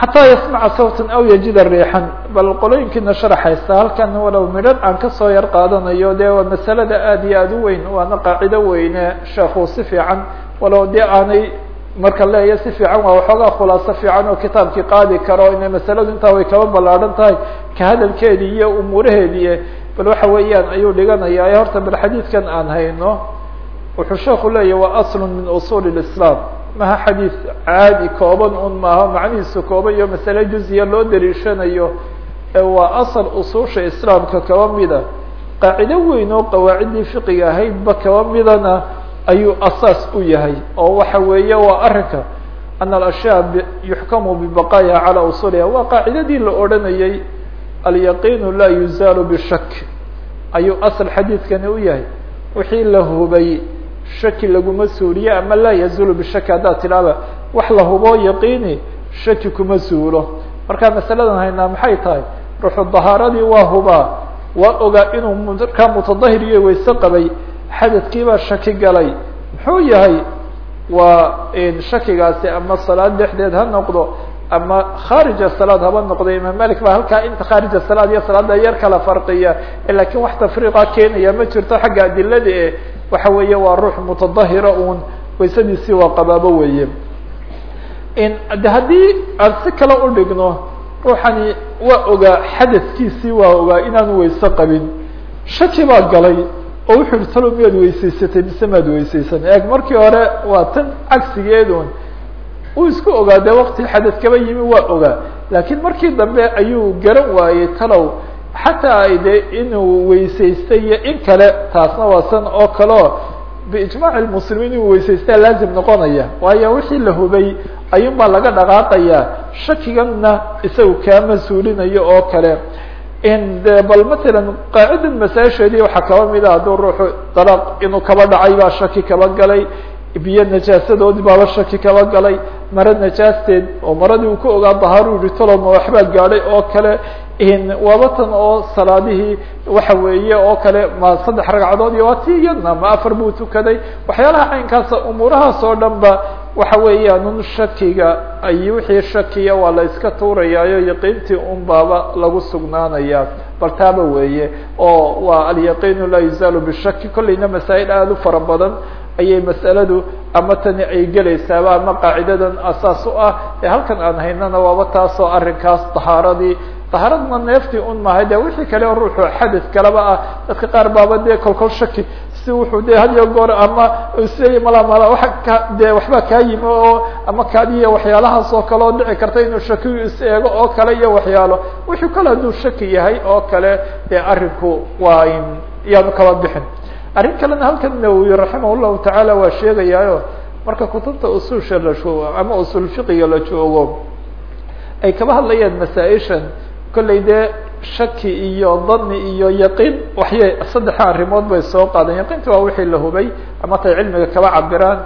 xataa yasmaca sawtan aw yajida riixan bal qolooyinkiina sharaxaysa halkan walow midhan aan ka soo yar qaadanayo dee waa masalada aada iyo aada u weyn waana qaacido weyne sheekhu si fiican walow dee aanay marka leeya si fiican waa waxoogaa khulaaso fiican oo kitaabkii qaadi karo inay masaladu intaa way kaba ballaadhan tahay ka hadalkeedii iyo umuuraheedii bal waxa weeyaan ayuu dhiganayaa horta bal xadiidkan aan hayno wuxuu sheeku leeyahy waa aslu min usuuli اlislaam maha xadiid caadi kooban un maaha macnihiisu kooban iyo masale juziya loo daliishanayo ee waa asal usuusha islaamka kaba mida. Qaacido weyn oo qawaaciddii fiqiga ahaydba kaba midana ayuu asaas u yahay oo waxa weeye waa arrinka ana alashyaa yuxkamu bibaqaaya calaa usuuliha. Waa qaacidadii la odhanayay alyaqiinu laa yuzaalu bishak ayuu asal xadiidkani u yahay. Wixii la hubay shaki laguma suuriye ama laa yazulu bishaki haddaad tidhaahda wax la hubo yaqiini shaki kuma suulo. Marka masaladan haynaa maxay tahay? Ruuxu dahaaradii waa hubaa waa ogaa inuu markaa mutadahir iyo qabay xadadkiibaa shaki galay. Muxuu yahay waa shakigaasi ama salaad dhexdeed ha noqdo ama khaarija salaad haba noqdo imaam malik baa halkaa inta khaarija salaad iyo salaada yar kala farqiya laakiin wax tafriiqa keenaya ma jirto xagga adilada e waxa weeye waa ruux mutadahira un waysadiisii waa qabaabo weeye. De haddii aan si kale udhigno ruuxani waa ogaa xadadkiisii waa ogaa inaanu wayse qabin. Shaki baa galay oo wuxu uhi talo miyaad weysaysatay mise maad weysaysan? Eeg markii hore waa tan cagsigeedun uu isku ogaa dee wakti xadad yimi waa ogaa. Laakiin markii dambe ayuu garan waayey talow xataa de inuu weysaystay iyo in kale taasna waa san oo kaleo biijmaac lmuslimiin inuu weysaystaa laazim noqonaya. Waayo wixii la hubay ayuun baa laga dhaqaaqayaa shakiganna isagu kaa mas'uulinayo oo kale. De bal matalan qaacidan masaasheedii waxaa kaba mida hadduu ruuxu dalaaq inuu kaba dhacay baa shaki kaba galay biyo najaasadoodii baaba shaki kaba galay mara najaasteed oo maradii uu ka ogaa bahaaru yihi waxbaa gaadhay oo kale waaba tan oo salaadihii waxa weeye oo kale ma saddex ragcadood iyo waa ti iyadna ma afar buu tukaday. Waxyaalaha caynkaasa umuurahaas oo dhan waxa weeyaan shakiga ay wixii shakiya waa la iska tuurayaayo yaqiintii un baaba lagu sugnaanaya. Bal taaba weeye oo waa alyaqiinu laa yuzaalu bishaki kolleyna masaa'il aada u fara badan ayay mas'aladu ama tani ay gelaysaaba ama qaacidadan asaas u ah. Ee halkan aan haynana waaba taasoo arrinkaas tahaaradii tahaaradna neeftii un mahay de wixii kale o ruuxu xadis kaleba ah dadka qaar baaba dee kolkol shaki si wuxuu de had iyo goor ama isleeya mala mala waa ka de waxbaa kaa yimi oo ama kaadiya waxyaalahaas oo kale oo dhici karta inuu shakiyu is eego oo kale iyo waxyaalo wixii kale hadduu shaki yahay oo kale dee arrinku waa yaanu kaba bixin arrin kalena halkan nawowi raximah llahu tacaala waa sheegayaayo marka kutubta usuusha la ama usul fiqiga la joogo ay kaba hadlayaan masaa-ishan kollay dee shaki iyo dani iyo yaqiin waxyay saddexa arrimood bay soo qaadeen yaqiinta waa wixii la hubay ama tay cilmiga kaba cabiraan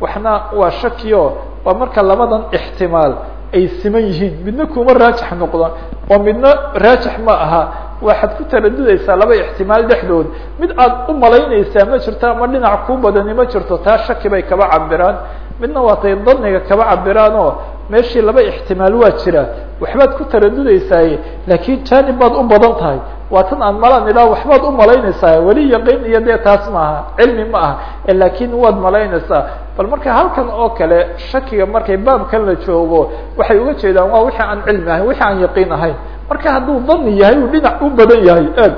waxna waa shakio waa marka labadan ixtimaal ay siman yihiin. Midna kuma raajix noqdon oo midna raajix ma aha. Waxaad ku taradudaysaa laba ixtimaal dhexdood. Mid aad u malaynaysaa ma jirto ama dhinac kuu badani ma jirto taa shaki bay kaba cabiraan midna waa tay daniga kaba cabiraan oo meeshii laba ixtimaal waa jira waxbaad ku taradudaysaay laakiin janib baad u badan tahay. Waa tan aan malaan idhaha waxbaad u malaynaysaa weli yaqiin iyo dee taas maaha cilmi ma aha laakiin waad malaynaysaa. Bal marka halkan oo kale shakiga markay baabkan la joogo waxay uga jeedaan waa wixii aan cilmi ahayn wixii aan yaqiin ahayn. Marka hadduu dani yahay uu dhinac u badan yahay eeg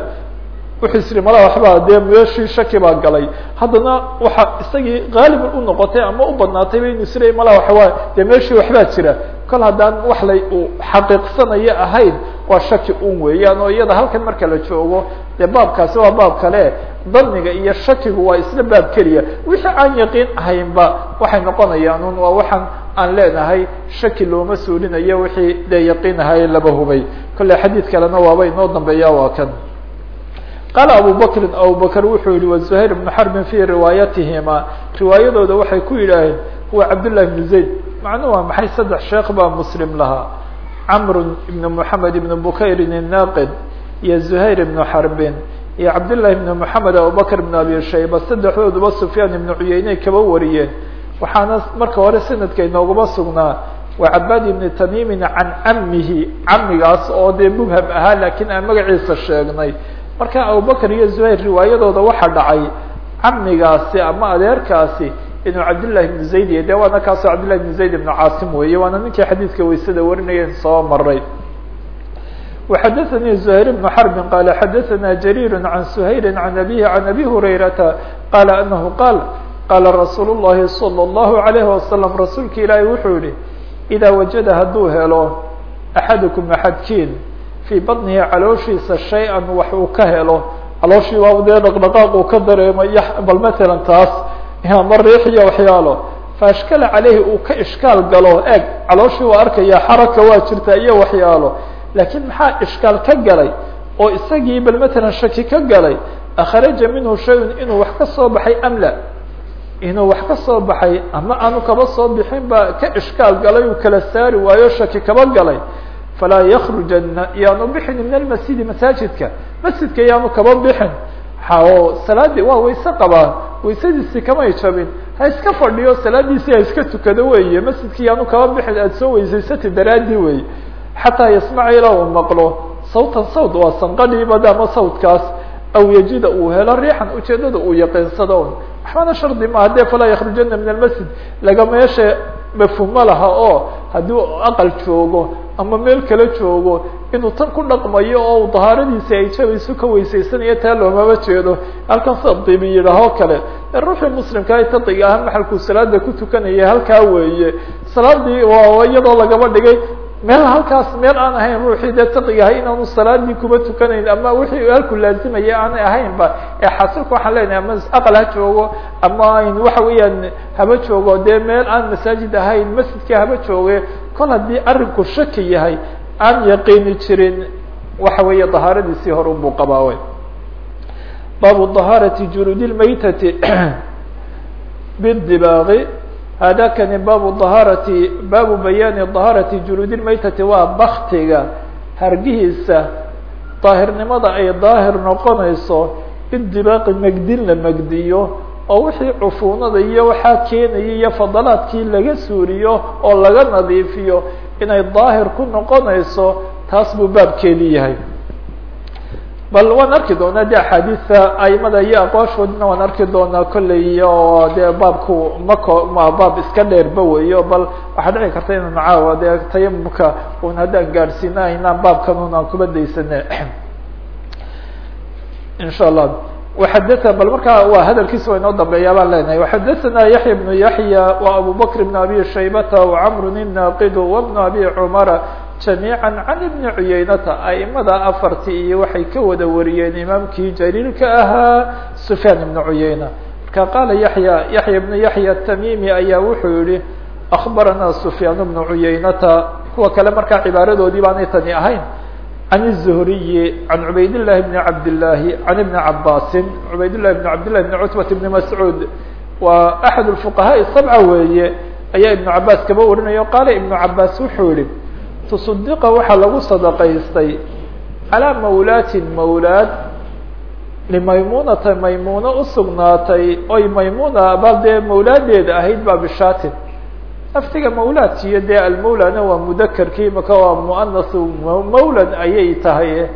wuxuu isiri mala waxbaa dee meeshii shaki baa galay. Haddana waxa isagii gaaliban u noqotay ama u badnaatay ba inu isleey mala waxawaa dee meeshii waxbaa jira. Kol haddaan wax lay uu xaqiiqsanayo ahayn waa shaki un weeyaan oo iyada halkan marka la joogo dee baabkaasi waa baab kale. Daniga iyo shakigu waa isla baab keliya. Wixii aan yaqiin ahaynba waxay noqonayaan un waa waxaan aan leenahay shaki looma suulinayo wixii dee yaqiin ahaye laba hubay. Kolley xadiid kalena waaba inoo dambeeya waa kan qaala abubakrin abubakr wuxuu yihi wazuhayr ibnu xarbin fii riwaayatihima riwaayadooda waxay ku yidhaaheen huwa cabdullahi bnu zayd macnuha maxay saddex sheekh baa muslim lahaa camr ibnu moxamed ibnu bukayrin inaaqid iyo zuhayr ibnu xarbin iyo cabdullahi ibnu maxamed abubakr ibnu abi shayba saddexdooduba sufyaan ibnu cuyeyne kaba wariyeen waxaana marka hore sanadka inoogaba sugnaa waa cabaad ibni tamimin can camihi camigaas oo dee mubham ahaa laakiin aan magaciisa sheegnay marka abubakr iyo zuhayr riwaayadooda waxaa dhacay camigaasi ama adeerkaasi inuu cabdillahi ibnu zayd iyo de waana kaasoo cabdillahi ibnu zayd ibnu caasim weeye waana ninkii xadiidka waysada warinayeen soo maray وxadثnي زهير بن حرب qال xadثna جرير عن سhayل عن أbيه عن أbي هريرةa qال أنه qال qاla رasuuل اللhi صلى الله عليه وسلم rasuulka ilaahi wuxuu yihi إذا وaجada hadduu helo أحadكم أحadkiin fii badnihi calooshiisa shay-an wax uu ka helo. Calooshiibaa dee dhaqdhaqaaq uu ka dareemo y bal matalan taas ama riix iyo waxyaalo. Faashkala caleyhi uu ka ishkaal galo. Eeg calooshii waa arkaya xaraka waa jirtaa iyo waxyaalo. Laakiin maxaa ishkaal ka galay? Oo isagii bal matalan shaki ka galay akharaja minhu shayun inuu wax ka soo baxay am inuu wax ka soo baxay ama aanu kaba soo bixin ba ka ishkaal galay uu kala saari waayo shaki kaba galay? Falaa yakhrujana yaanu bixin min almasjidi masaajidka masjidka yaanu kaba bixin o salaadii waa wayse qabaa waysadiisii kamay jabin ha iska fadhiyo salaadiisii ha iska tukado weeye masjidki yaanu kaba bixin aada soo weysaysati daraadii wey xataa yasmaca ilaa uu maqlo sawtan sawt waa sanqadhiibada ama sawtkaas aw yajida uu helo riixan ujeedada uu yaqiinsado un waxbana shardi maaha dee falaa yakhrujana min almasjid laga meesha mafhumo laha oo haddii aqal joogo ama meel kala joogo inuu tan ku dhaqmayo oo dahaaradiisi ay jabayso ka weysaysanayo taa loomama jeedo. Halkan sida dibi yidhaahoo kale ruuxii muslimkaa tadiga aha maxalkuu salaada ku tukanaya halkaa weeye. Salaadii waa iyadoo lagaba dhigay meel halkaas meel aan ahayn ruuxii dee taqiga ahay inaanu salaadii kuba tukanayn ama wixii halku laazimaya aanay ahaynba ee xasilka waxaan leenahay ama aqal ha joogo ama waxa weeyaan haba joogo dee meel aan masaajid ahayn masjidka haba jooge kol haddii arrinku shaki yahay aan yaqiini jirin waxa weeye dahaaradiisii hore unbuu qabaawe baabu dahaarati junuudi lmaytati bidibaaqi hada kani baabu dahaarati baabu bayaani dahaarati junuudi lmaytati waa baktiga hargihiisa daahirnimada ay daahir noqonayso bidibaaqi megdin la megdiyo oo wixii cufuunada iyo waxaa keenaya iyo fadalaadkii laga suuriyo oo laga nadiifiyo inay daahir ku noqonayso taas buu baabkeedii yahay bal waan arki doonaa de axaadiista aimada iyo aqwaashoodina waan arki doonaa kolley oo dee baabku mako ma baab iska dheerba weyo bal waxaa dhici karta inaan caawa dee tayamumka un haddaan gaadhsiina aynaan baabkan un aan kuba daysane insha allah وxadث bal markaa waa hadalkiisa wa inoo dambeeya baan leenahay وxadثna yaحya بن yaحya وabu bكر بن abi shaybata وcmr الناqd وبن abi cmra جamيعا عن بن عuyaynata aimada afartii iyo waxay ka wada wariyeen imaamkii jaliilka ahaa سfyaan بن عuyayna marka qala yaحya yaحya بن yaحya التmimi ayaa wuxuu yihi أخbarana سfyaan بن عuyaynata kuwa kale markaa cibaaradoodii baanay tani ahayn عن الزهري عن عbayd اللh بن عبد اللahi عن بن عabاس عbayd للh بن عبد لله بن cتبة بن مسعوud waa أحد الفقهاء السبعة weeye ayaa iبن cabاs kaba warinayo qala iبن cabاs wuxuu yihi tusaddiqa waxaa lagu sadaqaystay calaa mawlaatin mawlaad limaymuunata maymuuno u sugnaatay oy maymuuna bal dee mawlaadeeda ahayd baa bishaatin. Laftiga mawlaad dee almawlana waa mudakerkii maka waa muanasu mawlan ayay tahay.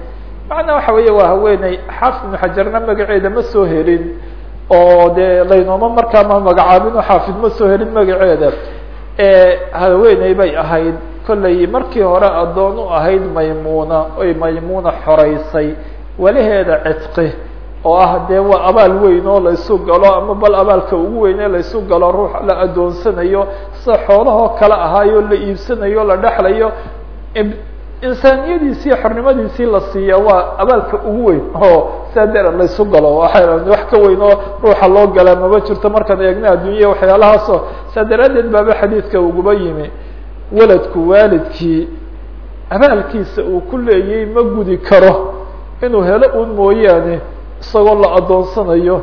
Macnaa waxa weeye waa haweeney xaafid xajarna magaceeda ma soo helin oo dee laynooma markaa ma magacaabin xaafid ma soo helin magaceeda. Haweeney bay ahayd kollay markii hore addoon u ahayd maymuna oy maymuna xoreysay walaheeda cidqi oo ah dee waa abaal weyn oo laysu galo ama bal abaalka ugu weyn ee laysu galo ruux la adoonsanayo sida xoolahoo kale ahaayo la iibsanayo la dhexlayo insaaniyadiisii xornimadiisii la siiya waa abaalka ugu weyn oo saa deer laysu galo. Wax ka weyn oo ruuxa loo gala maba jirto markaan eegna adduunya waxyaalahaasoo. Saa daraadeed baaba xadiidka uguba yimi waladku waalidkii abaalkiisa uu ku leeyay ma gudi karo inuu helo un mooyaane isagoo la adoonsanayo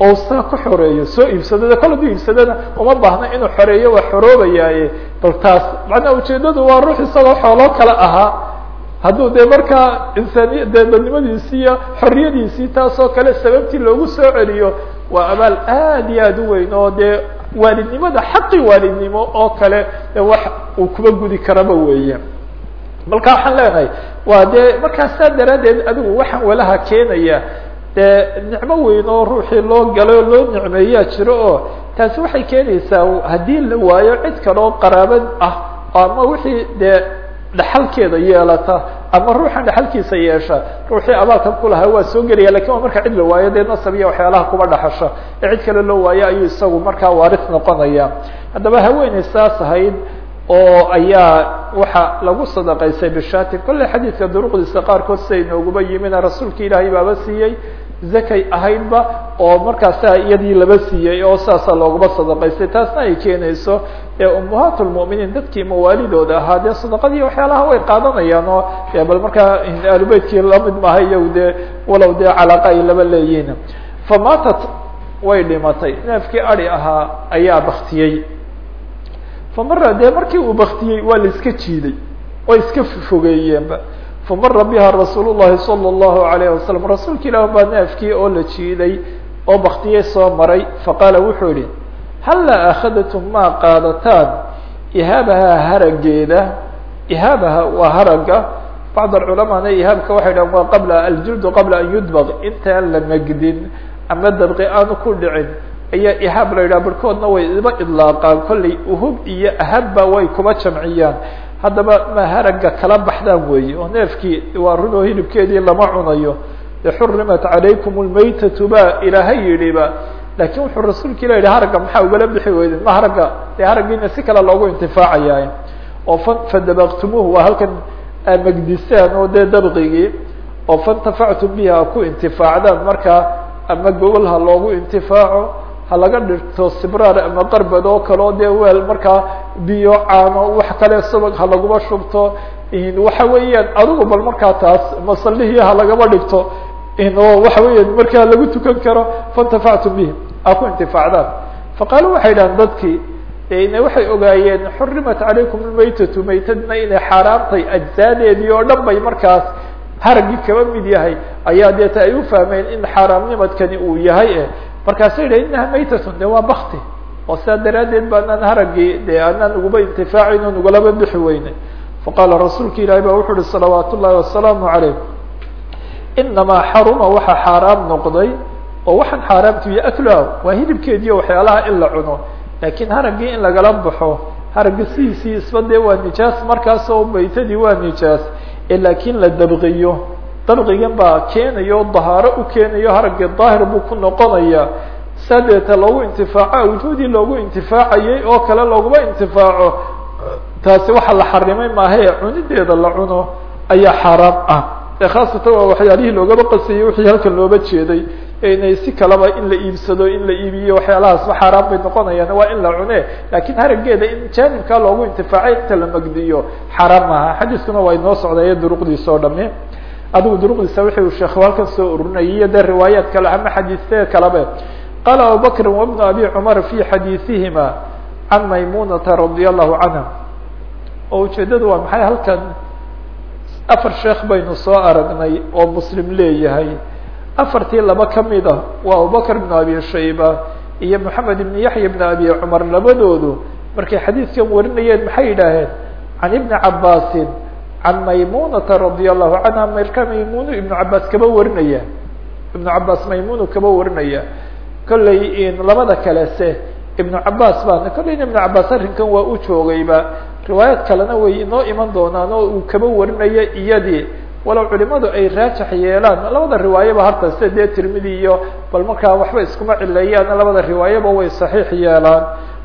oo saa ku xoreeyo soo iibsado de kol haduu iibsadana uma baahna inuu xoreeyo waa xoroobayaaye. Bal taas macnaa ujeedadu waa ruux isagoo xooloo kale ahaa. Hadduu dee markaa insaaniya dee dadnimadiisii iyo xorriyadiisii taasoo kale sababtii loogu soo celiyo waa abaal aad iyo aad u weyn oo dee waalidnimada xaqi waalidnimo oo kale de wax uu kuba gudi karaba weeye marka waxaan leenahay waa dee markaa daraaddeed adigu waxaan walaha keenaya dee nicmo weyn oo ruuxii loo galay oo loo nicmeeyaa jiro oo taasi waxay keenaysaa haddii la waayo cid kale oo qaraabad ah ama wixii dee dhaxalkeeda yeelata ama ruuxan dhaxalkiisa yeesha ruuxii abaalkan kulahaa waa soo gelaya laakiin waa marka cid la waayo dee nasab iyo waxyaalaha kuba dhaxasha ee cid kale loo waayo ayuu isagu markaa waaris noqonaya. Haddaba haweeney saas ahayd oo ayaa waxa lagu sadaqaysay bishaatin kolley xadiidka duruqdiisa qaarkood siday inooguma yimina rasuulka ilaahay baaba siiyey zakay ahaydba oo markaasa iyadii laba siiyey oo saasa looguma sadaqaystay taasna ay keenayso ee ummahaat lmu'miniin dadkii mawaalidooda ahaa dee sadaqadii waxyaalaha way qaadanayaan oo bal markaa aalubeytkii la mid maaha iyagu dee walow dee calaaqa ay laba leeyihiin famaatat way dhimatay. Neefkii adi ahaa ayaa baktiyey famara dee markii uu baktiyey waa la iska jiiday way iska fogeeyeenba. Famara biha rasuul llahi salى اllahu alayh wasalam rasuulka ilah baa neefkii oo la jiiday oo baktiyey soo maray. Faqaala wuxuu yihi hallaa akhadatum maa qaadataan ihaabaha harageeda ihaabaha waa haraga bacd alculamaana ihaabka waxay dhahan waa qabla aljuldu qabla an yudbaq intaan la megdin ama dabqi aanu ku dhicin ayaa ihaab la yidhaha barhkoodna way iba idlaaqaan kollay uhub iyo ahabba way kuba jamciyaan haddaba ma haraga kala baxdaan weeye oo neefkii waa run oo hilibkeedii lama cunayo de xurimat calaykum lmaytatu ba ilaahay yidhiba laakiin wuxuu rasuulka ilah yihi haragga maxaa ugala bixi weydeen ma haragga dee haraggiina si kale loogu intifaacaya oo fa fadabaqtumuuh waa halkan magdisaan oo dee dabqigii oo faintafactum bihi a ku intifaacdaan. Markaa ama gogol loogu intifaaco ha laga dhirto sibraar ama qarbad oo kale oo dee weel markaa biyo caano wax kale subag ha laguma shubto. Waxa weeyaan adigu bal markaa taas masalihii ha lagaba dhigto oo waxa weya markaa lagu tukan karo faاntafactum bihim a ku intifaacdaan. Faqaaluu waxay dhahan dadkii waxay ogaayeen xurimat calaykum lmaytatu maytadna inay xaaraamtay ajsaadeedii oo dhan bay markaas haragii kaba mid yahay. Ayaa deeta ay u fahmeen in xaaraamnimadkani uu yahay e markaasay dhahen inaha maytatun de waa bakti oo sidaa daraaddeed ba anaan haragii de anaan uguba intifaacayn oon ugalaba bixi weynay faqaala rasuulka ilaahi ba wuxu uhi salawaat ullahi wasalaamu calayh inamaa xaruma waxa xaaraam noqday oo waxaan xaaraamtuya akluha waa hilibkeediiyo waxyaalaha in la cuno laakiin haragii in lagala baxo haragga sidiisii isba dee waa nijaas markaas oo maytadii waa nijaas ee laakiin la dabqiyo dabqigan baa keenayo dahaaro u keenayo haragii daahir buu ku noqonaya saa deeta loogu intifaaco wujuudii loogu intifaacayay oo kale looguma intifaaco taasi waxa la xarimay maahae cunideeda la cuno ayaa xaaraam ah khaasatan waa waxyaalihii loogaba qasayay wixii halkan looba jeeday. Inay si kalaba in la iibsado in la iibiyo waxyaalahaasba xaaraan bay noqonayaan waa in la cune laakiin harageeda in jaanibkaa loogu intifaacay inta la magdiyo xaaraan maaha. Xadiiskuna waa inoo socdaye duruqdiisa oo dhami adigu duruqdiisa wixi uu sheekhu halkan soo ururinayay iyo dee riwaayaat kale ama xadiiste kalebe qaala abubakri wabnu abi cumar fi xadiisihima can maymunata radia allahu canha oo ujeedadu waa maxay halkan afar sheekh baynu soo aragnay oo muslim leeyahay. Afartii laba ka mid ah waa abubakr ibn abi shayba iyo moxamed ibn yaxya ibn abi cumar labadoodu. Markay xadiidkan warinayeen maxay yidhaaheen can ibni cabaasin can maymunata radia allahu canha marka maymunu ibnu cabaas kaba warinaya. Ibnu cabaas maymunu kaba warinaya. Kollay labada kalese ibnu cabaas baan kollayna ibnu cabaas arrinkan waa u joogayba. Riwaayaad kalena way inoo iman doonaan oo uu kaba warinaya iyadii. Walow culimadu ay raajax yeelaan labada riwaayaba harta sida dee tirmidi iyo bal markaa waxba iskuma cileeyaan labada riwaayaba way saxiix yeelaan.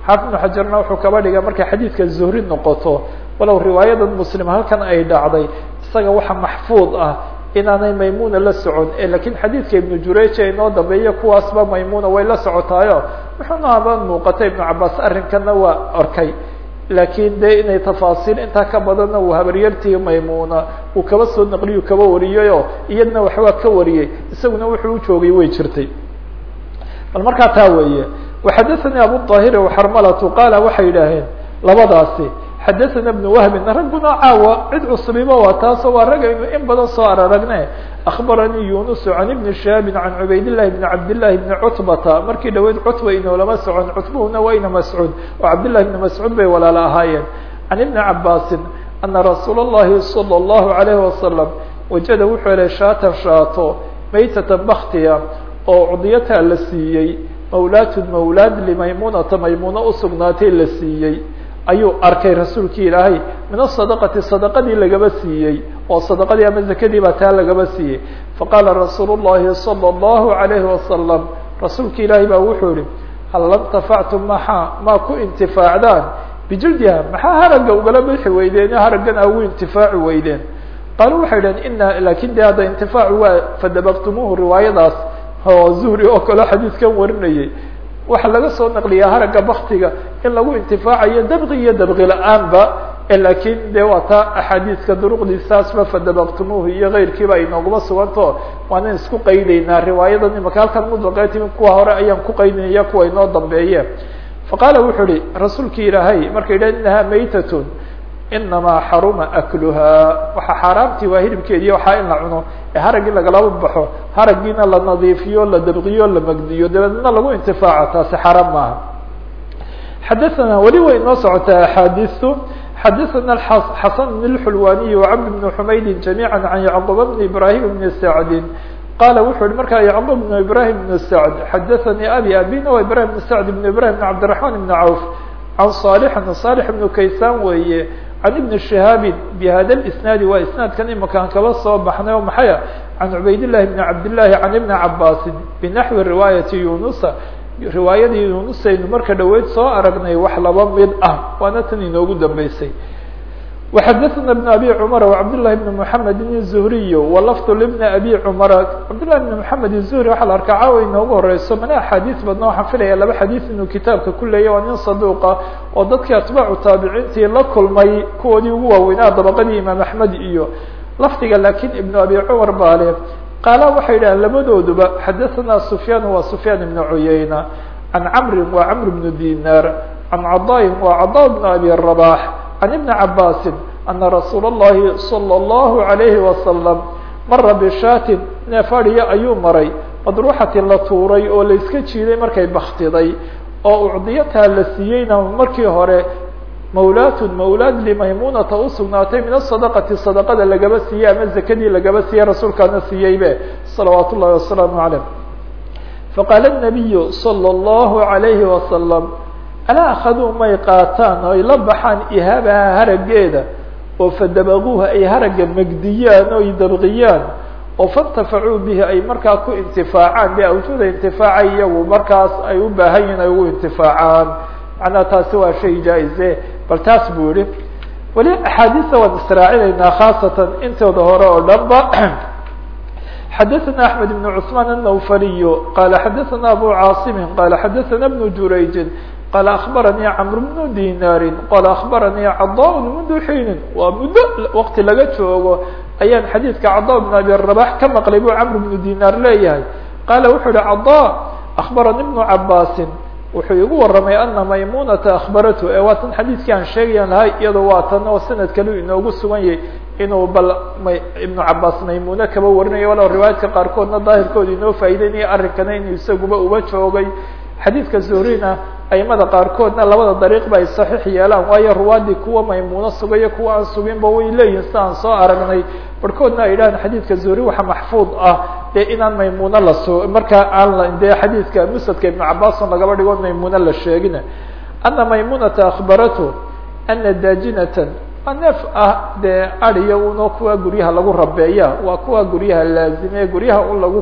Xaafid ibnu xajarna wuxuu kaba dhiga markay xadiidka zuhri noqoto walow riwaayadan muslim halkan ay dhacday isaga waxa maxfuud ah inaanay maymuna la socon. Eh, Lakin xadiidka ibnu jurayja inoo dambeeya kuwaasba maymuna way la socotaayo muxuunaaba muuqata ibnu cabaas arrinkanna waa orkay laakiin de inay tafaasiil intaa ka badanna uu habaryartii maymuna. Uu kaba soo naqliyu kaba wariyayo iyadna waxbaa ka wariyey. Isaguna wuxuu u joogay way jirtay. Bal markaa taa weeye waxadathanii abu طaahiri xarmalatu qaala waxay yidhaaheen labadaasi xadaثana بن wahbin ragguna caawa cid cusubiba waa taasoo waa rag aynu in badan soo araragne akbaranii yunus can ibni shihaabi can cubayd llahi bni cabdillahi bni cutbata markii dhaweyd cutba inoolama socon cutbuhuna waa ina mascuud oo cabdillahi bni mascuud bay walaalo ahaayeen can ibni cabaasin ana rasuula اllahi salى اllahu alayhi wasalam wajada wuxuu helay shaatan shaato maytata baktiya oo cudiyata la siiyey mawlaatun mawlaad limaymunata maymuuna usugnaatay la siiyey ayuu arkay rasuulki ilaahay min asadaqati sadaqadii lagaba siiyey oo sadaqadii ama zakadii baa taa lagaba siiyey. Faqaala rasuulu llahi salى اllahu alayhi wasalam rasuulki ilaahay baa wuxuu yihi hal lantafactum maxaa maa ku intifaacdaan? Bijildiha maxaa haragga ugala bixi weydeen haraggan a ugu intifaaci weydeen? Qaalu waxay dhaheen ina laakiin de hadda intifaacu waa fadabaqtumuuhu riwaayadaas. Oo zuhri oo kaleo xadiidkan warinayay waxaa laga soo naqliyaa haragga baktiga in lagu intifaacayo dabqi iyo dabqi la'aanba laakiin de waa taa axaadiiska duruqdiisaasba fadabaqtumuuhu iyo keyrkiiba ay nooguma suganto. Waanan isku qaydaynaa riwaayadan imaka halkan mudlaqee timi kuwa hore ayaan ku qaydinaya kuwa inoo dambeeye. Faqaala wuxuu ihi rasuulki ilaahay markay yidhah inaha maytatun inamaa xaruma akluhaa waxaa xaaraamtii waa hilibkeediiy waxaa in la cuno ee haraggii lagalaba baxo haraggiina la nadiifiyo la dabqiyo la magdiyo dabeedna lagu intifaaco taasi xaaraam maaha xadathana weli way inoo socotaa axaadiistu xadaثna xasan bn اxulwaniy وcabd bn xumaydi جamيعا can yacquba bn ibrahim bn sacdi qala wuxuu yihi markaa yacqub bn ibrahim bn sacd xadaثanii abi abina wa ibrahim bn sacd bn ibrahim bn cabdiرaحman bn cawf can صالحn صالح bn kaysan weeye can ibn shihaabi bhada اisnaadi waa isnaadkan imakaan kaba soo baxnay oo maxaya can cubayd llahi bn cabdالlahi can ibni cabaasin binaxwi riwaayati yunusa riwaayadii yunusaynu marka dhaweyd soo aragnay wax laba mid ah waana tan inoogu dambeysay وxadثna بن abي cmر وcبd للhi بن محamed الزهriy وlفظ لبن abي cmر cabdاللahi بن محamed الزهri waxa la arkaa caawa inoogu horeyso mana axaadiث badna waxaan filaya laba xadiث inuu kitaabka ku leeya waa nin صaduqa oo dadkii atbaacu taabiciintii la kulmay kuwoodii ugu waaweynaa dabaqadii imaam axmed iyo lafdiga lakin iبn abي cmar baa le qaala waxay yidhahan labadooduba xadaثna سfyaan wa سfyaan بن عuyayna عan cmri wa cmr بن dinar عan caضاءi wa caضاء بن abي رباح عن بن عabاس أن رsuuل اللhi صلى الله عليه وسلم mara bshaatin neef adhiya ayuu maray madruuxatin la tuuray oo la iska jiiday markay baktiday oo ucdiyataa la siiyeyna markii hore mawlaatun mawlaad limaymunata usugnaatay min asadaqati sadaqada lagaba siiyey ama zakadii lagaba siiyey rasuulkaana siiyeybe salawaat ullahi wasalaamu caleyh faqaala الnabiyu salى اllahu عalayhi wasalam alaa akhaduu may qaataan oo ay la baxaan ihaabaha harageeda oo fadabaguuha ay haragga megdiyaan oo ay dabqiyaan oo faاntafacuu bihi ay markaa ku intifaacaan de awjuuda intifaaca iyagu markaas ay u baahan yihin ay ugu intifaacaan macnaha taasi waa shay jaa-ize bal taas buu yihi weli axaadiista waan israacinaynaa khaasatan intooda hore oo dhan ba xadaثna أحmed بن cثmaan النwfariy qala xadaثna abu cاaصimi qala xadaثna بن jurayji qal akbaranii camr bnu dinaarin qal akbaranii cada mundu xiinin waa muddo waqti laga joogo ayaan xadiidka cada bn abi rabax ka maqlay buu camr bnu dinaar leeyahay qaala wuxuu ihi cada akbarani bnu cabaasin wuxuu igu waramay ana maymunata akbaratu ee waa tan xadiidkii aan sheegayan lahay iyadoo waa oo sanad kale inoogu sugan yahay inuu bal ibnu cabaas maymuune kaba warinayo walo riwaayaadka qaarkoodna daahirkooda inoo faa'ideynaya arrinkana inuu isaguba uba joogay xadiidka zuhrina aimada qaarkoodna labada dariiq ba ay saxiix yeelaan waayo ruwaadii kuwa maymuuno sugayo kuwa aan suginba way leeyihiin sida aan soo aragnay. Barhkoodna ay idhahaan xadiidka zuhri waxa maxfuud ah dee inaan maymuuno la su markaa aan dee xadiidka musadka ibnu cabaason lagaba dhigo maymuuno la sheegina ana maymunata akhbaratu ana daajinatan waa neef ah dee adiya uno kuwa guryaha lagu rabeeya waa kuwa guryaha laazime guryaha un lagu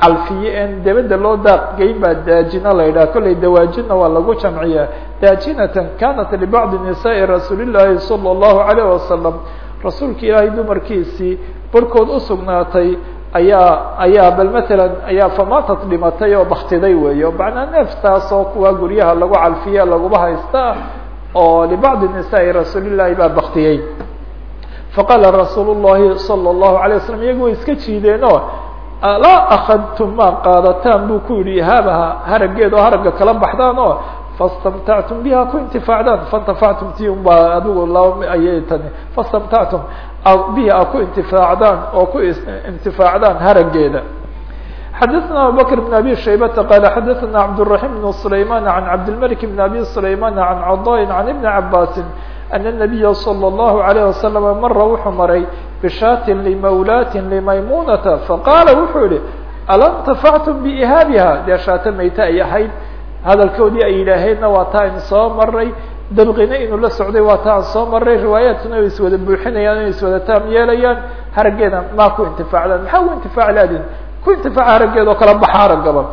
calfiye en debada loo daaq geyn baa daajina la yidhaha kollay dawaajinna waa lagu jamciyaa daajinatan kanat libacdi nisaai rasuuli llaahi salى اllahu alayh wasalam rasuulka ilaahay dumarkiisii barhkood usugnaatay ayaa ayaa bal matalan ayaa famatat dhimatay oo baktiday weeyo. Macnaa neeftaas oo kuwa guryaha lagu calfiye laguba haysta oo libacdi nisaai rasuuli llahi baa baktiyey faqaala rasuul الlahi salى الlahu alيه waslm iyagu way iska jiideenoo alaa akadtum maa qaadataan buu ku yihi haabaha harageed oo haragga kala baxdaan oo fastamtactum biha ku intifaacdaan faاntafactum ti un baa adigu laba ayay tani fastamtactum bihi a ku intifaacdaan oo ku intifaacdaan harageeda xadaثna abubakr بn abi shaybata qala xadaثna cabdالرaحيم بn سlayman عan cabdالmلك بn abi سlayman عan caضاء عan iبn cabasi أن النabiya slى الlahu عalيه waslم mara wuxuu maray bishaatin limawlaati limaymunata faqaala wuxuu yihi ala اntafactum bihaabiha dee shaato mayte ay ahayd hadalkoodii ay yidhaaheenna waa taa in soo maray dabqina inuu la socday waa ta aan soo maray riwaayaadkuna ay iswada buuxinayaan o iswada taam yeelayaan harageeda maa ku intifaacdaan maxaa ku intifaac laadin ku intifaaca harageed oo kala baxa haraggaba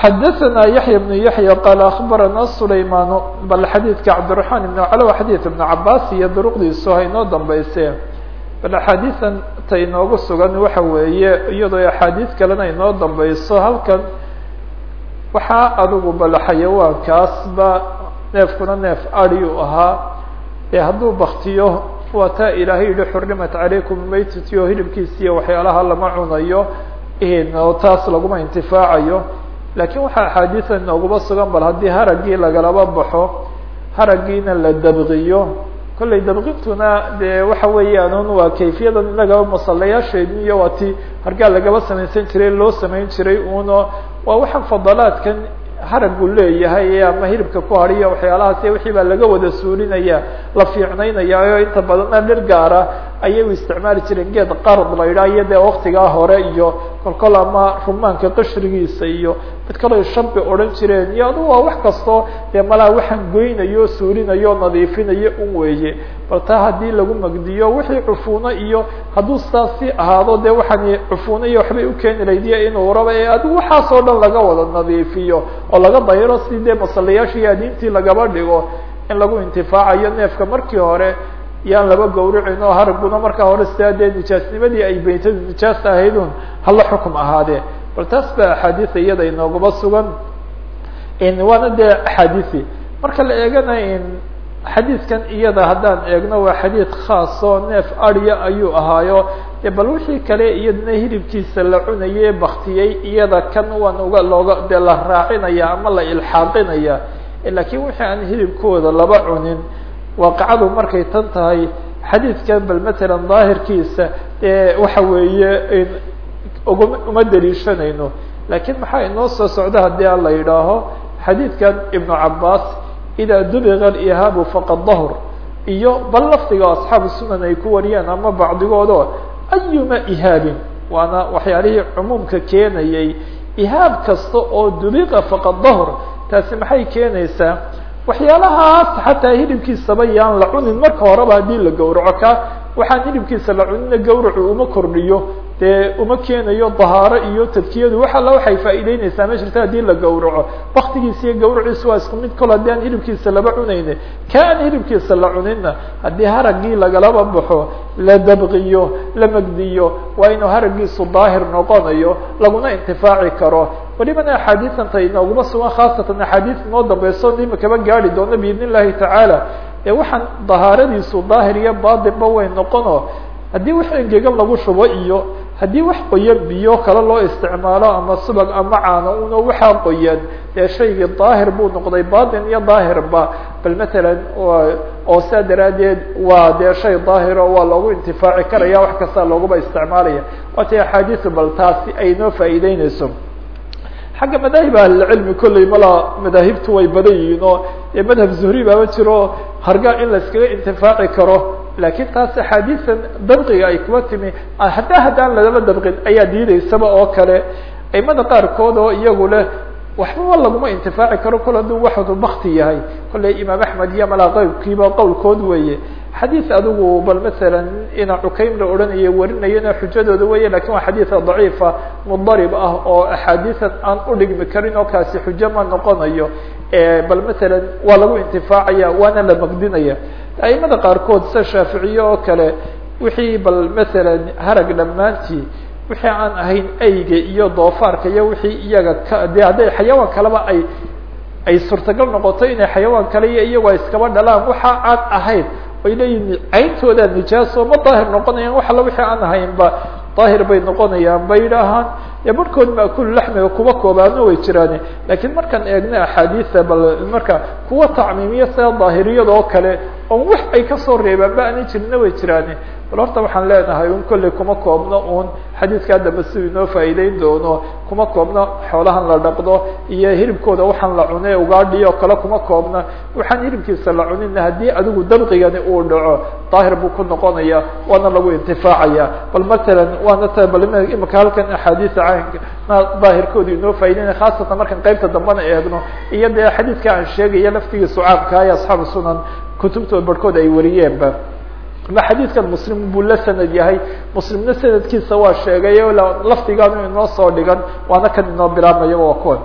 xadaثna yaحya بن yaحya qaal aخbarana sulayman bal xadiidka cabdiلرaحman iبn cala xadiid iبn cabaas iyo duruqdiisu haynoo dambayse bal axaadiian ta inoogu sugan waxa weeye iyadoo axaadiis kalena inoo dambayso halkan waxaa adigu bal xayawaankaasba neefkuna neef adi u ahaa ee hadduu baktiyo waa taa ilaahay yihi xurimat calaykum maytati oo hilibkiisiiyo waxyaalaha lama cunayo oo taas laguma intifaacayo. Lakin waxaa axaadiisa inooguma sugan bal haddii haraggii lagalaba baxo haraggiina la dabqiyo. Kollay dabqintuna dee waxa weeyaan un waa kayfiyadan inagaba masalayaasheedni iyo waa ti hargaa lagaba samaysan jiray loo samayn jiray uno waa waxa fadalaadkan haragu leeyahay ama hilibka ku hadiya waxyaalahaas wixii baa laga wada suulinaya la fiicnaynaya oo inta badana dhir gaara ayay u isticmaali jireen geed qarad la yidhaha iyo dee waktigaa hore iyo kolkol ama rumaanka qashrigiisa iyo mid kaleo shabi odhan jireen iyo adu waa wax kastoo dee malaa waxaan goynayo o nadiifinayo un weeye. Bal taa haddii lagu magdiyo wixii cufuuno iyo hadduu saasi ahaado dee waxaan cufuuno iyo waxbay ukeeni lahdiya inuu raba ee adigu waxaasoo dhan laga wada nadiifiyo oo laga dayro si dee masalayaashii adiintii lagaba dhigo. In lagu intifaacayo neefka markii hore yaan laba gawricin oo haraguna markaa hore sidaa dee nijaasnimadii ay beytadu nijaasta ahaydun hala xukum ahaadee bal taas ba axaadiisa iyada inoogaba sugan. Waana dee axaadiisi. Marka la eegana xadiidkan iyada haddaan eegno waa xadiid khaas oo neef adya ayuu ahaayo. De bal wixii kale iyadana hilibkiisa la cunaye baktiyey iyada kan waan uga looga dee la raacinaya ama la ilxaaqinaya lakiin wixii aan hilibkooda laba cunin waaqicadu markay tan tahay xadiidkan bal matalan daahirkiisa dee waxa weeye uma daliishanayno lakiin maxaa inoo soo socda haddii a la yidhaaho? Xadiidkan ibnu cabaas ida dubiga alihaabu faqad dahr iyo bal lafdiga asxaabu sunan ay ku wariyaan ama bacdigoodo ayuma ihaabin? Waana waxyaalihii cumuumka keenayay. Ihaab kasta oo dubiqa faqad dahr taasi maxay keenaysaa? Waxyaalahaas xataa hilibkiisaba yaan la cunin. Marka horeba haddii la gawraco ka waxaan hilibkiisa la cunina gawracu uma kordhiyo dee uma keenayo dahaaro iyo tadkiyadu. Wax alla waxay faa'iideyneysaa ma jirta haddii la gawraco. Waktigiisa iyo gawraciisu waa isku mid kol haddii aan hilibkiisa laba cunayne. Ka hilibkiisa la cunina haddii haraggii lagalaba baxo la dabqiyo la magdiyo waa inuu haraggiisu daahir noqonayo laguna intifaaci karo. Walibana axaadiisanta inooguma sugan khaasatan axaadiis inoo dambeyso imakaba gaari doono biidn illahi tacaala ee waxaan dahaaradiisu daahir iyo baadinba way noqono haddii wax engegan lagu shubo iyo haddii wax qoyan biyo kale loo isticmaalo ama subag ama caano uno waxaa qoyan dee shaygii daahir buu noqday batin iyo daahirba bal matalan oo saa daraaddeed waa dee shay daahiro waa loogu intifaaci karaya wax kasta looguba isticmaalaya. Waatay axaadiisu bal taasi ay noo faa'iideyneyso xagga madaahib ahlicilmi kolley mala madaahibtu way badan yihiin oo madhab zuhri baaba jiro harga in la iskaga karo. Lakiin taas axaadiisan dabqiga ay kuba timi hataa haddaan lalaba dabqin ayaa diideysaba oo kale. Aimada qaarkood oo iyagu leh waxbaba laguma intifaaci karo kol hadduu waxdu bakti yahay. Kolley imaam axmed iyo malaa qeybkiiba qowlkood weeye xadiis adigu bal masalan ina cukaym la odhanayo warinayona xujadooda weeye laakiin waa xadiisa daciifa mudarib ah oo axaadiisan aan udhigmi karin oo kaasi xujo ma noqonayo. Bal masalan waa lagu intifaacaya waana la magdinaya. Aimada qaarkood sida shaaficiye oo kale wixii bal masalan harag dhammaantii wixii aan ahayn eyga iyo doofaarka iyo wixii iyaga ka de hadday xayawaan kaleba ay ay suurtagal noqoto inay xayawaan kale iyo iyagu ay iskaba dhalaan waxa aan ahayn ay leeyihiin cayntooda nijaaso ma daahir noqonayaan. Wax alla wixii aan ahaynba daahir bay noqonayaan bay barhkood maakul laxmiga kuwa koobaano way jiraan lakiin markaan eegna axaadiisa bal marka kuwa tacmiimiya sida daahiriyada oo kale oon wax ay ka soo reebaan ba aanay jirina way jiraan bal horta waxaan leenahay un kolley kuma koobno un xadiidkaa dambe siduu inoo faa'iideyn doono kuma koobno xoolahan la dhaqdo iyo hilibkooda waxaan la cune ugaadhi oo kale kuma koobna. Waxaan hilibkiisa la cunina haddii adigu dabqigani uu dhaco daahir buu ku noqonaya waana lagu intifaacaya. Bal matalan waana bal imaka halkan axaadiisa caynka daahirkooda inoo faa'ideynaya khaasatan markaan qeybta dambena eegno iyo dee xadiidka aan sheegaya laftigiisu caamka iyo asxaabu sunan kutubtooda barhkood ay wariyeenba ma xadiidkan muslim buu la sanad yahay muslimna sanadkiisa waa sheegay lafdigaanu inoo soo dhigan waana kan inoo bilaabmaya waa kuwan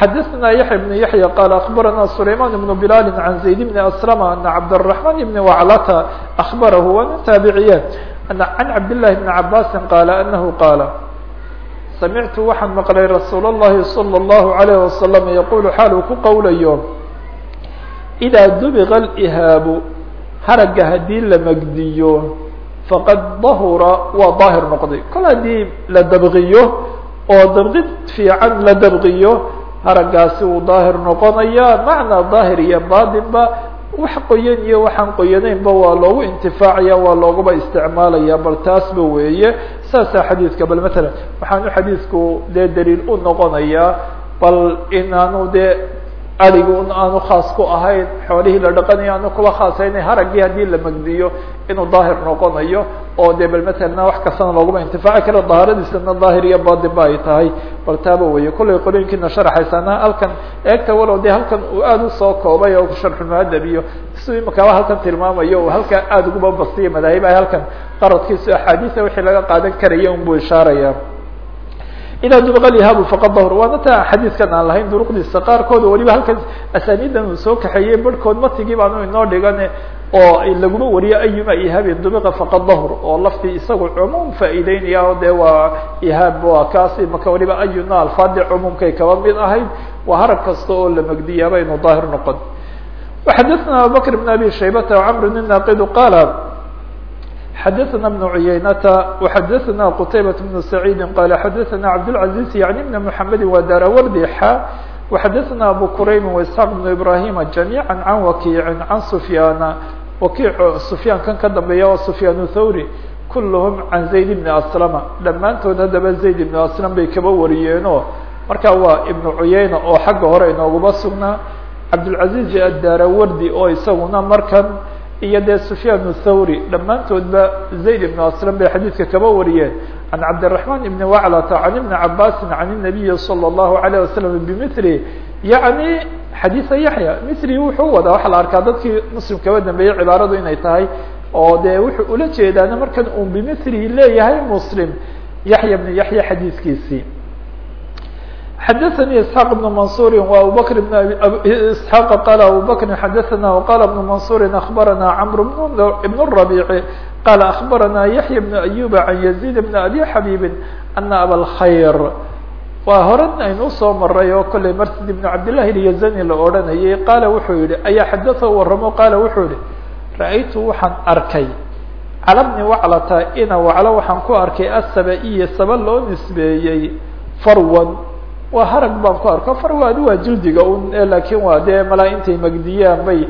xadaثna yaحya بن yaحya qال aخbarana سulayman بن bilal عan zayd بn aslm ana cabdالرaحman بn waclata aخbarahu wa min taabiciye an cabd لlahi بn cabasi qala anahu qaala samictu waxaan maqlay rasuul الlahi slى الlahu عalيه wasalam yaqul xaal uu ku qowlayo إida dubiqa اlihaabu haragga haddii la magdiyo faqad dahura waa daahir noqday kol haddii la dabqiyo oo dabqid fiican la dabqiyo haraggaasi uu daahir noqonaya macnaa daahir iyo baadinba wax qoyan iyo waxaan qoyanaynba waa loogu intifaacaya waa looguba isticmaalaya bal taasba weeye. Saasaa xadiidka bal matalan waxaanu xadiidku dee daliil u noqonayaa bal inaanu dee arigu aanu khaas ku ahayn xoolihii la dhaqanayo aanu kuba khaasayna haraggii haddii la magdiyo inuu daahir noqonayo oo dee bal matalana wax kastana looguma intifaaci karo dahaaradiisana daahir iyo ay tahay. Bal taaba weeye kollay qolooyinkiina sharaxaysana halkan eegta walow dee halkan uu aada u soo koobay oo sharxulmuadab iyo siduu imakaba halkan tilmaamayo halkaa aada uguba bastiya madaahib ay halkan qaradkiisu axaadiisa wixii laga qaadan karaya unbuu ishaaraya idaa dubiqa lyahaabu faqad dahur waana ta xadiidkan aan lahayn duruqdiisa qaarkood waliba halkan asaaniidan uu soo kaxeeyey barhkood matigii baanu inoo dhigane oo laguma wariyo ayuma ihaabin dubiqa faqad dahur oo laftii isagu cumuum faa'iideynaya o dee waa ihaab waa kaas imaka waliba ayuna alfaadii cumuumkay kaba mid ahayd waa harag kasta oo la megdiyaaba inuu daahir noqon وxadثna abubكر بن abي شhaybة وcمr الناqd qاl xadثna بن عuyaynةa وxadثna qتayبة بن سعيid qال xadثna عبدالعزيز يعني بن محمد وdاrwrdi x وxadثna أbو كرayb وإسحاq بن إبراهيم جaميعا عن وkيع عن سفyاn وkيع سفyاn kan ka dambeeya o سفyاn الthوري kulhm عan زayd بن أسلم dhammaantood haddaba زayd بن أسلم bay kaba wariyeeno marka waa iبن عuyayna oo xagga hore inooguma sugnaa cabdالعaزيز الdarawardi oo isaguna markan iyo dee سفyاn الthawrي dhammaantoodba زayd بن أسلم bay xadiidka kaba wariyeen عan cabdالرحمن بن وعلة عن بن عabاsi عن النبي صلى الله عليه وسلم بmثله yaعnي xadيiثa yaحyى mثlي wuxuu wadaa waxa la arkaa dadkii mslim kaba dambeeyey cibaaradu inay tahay oo dee wuxuu ula jeedaana markan un bmثlihi leeyahay mslim yaحyى بن yaحyى xadiiثkiisii xdثnي اسحاq بن منصور وabubكر بن اسحاq qال abubكر xdثna وqال بن منصور أخبرna cمر بن الربيع qال أخبرna يحيى بن أيوب عن يزيد بن أبي حبيب أن أbا الخyر waa horan aynu usoo maray oo kolley mrtd بن cabdاللahi اليزني la odhanayay qaala wuxuu yihi ayaa xadث waramo qaala wuxuu yihi ra'aytu waxaan arkay cala بni waclata ina waclo waxaan ku arkay asaba-iyo saba loo nisbeeyey farwan waa harag baan ku arko. Farwaadi waa jildiga un laakin waa dee malaa intay magdiyaan bay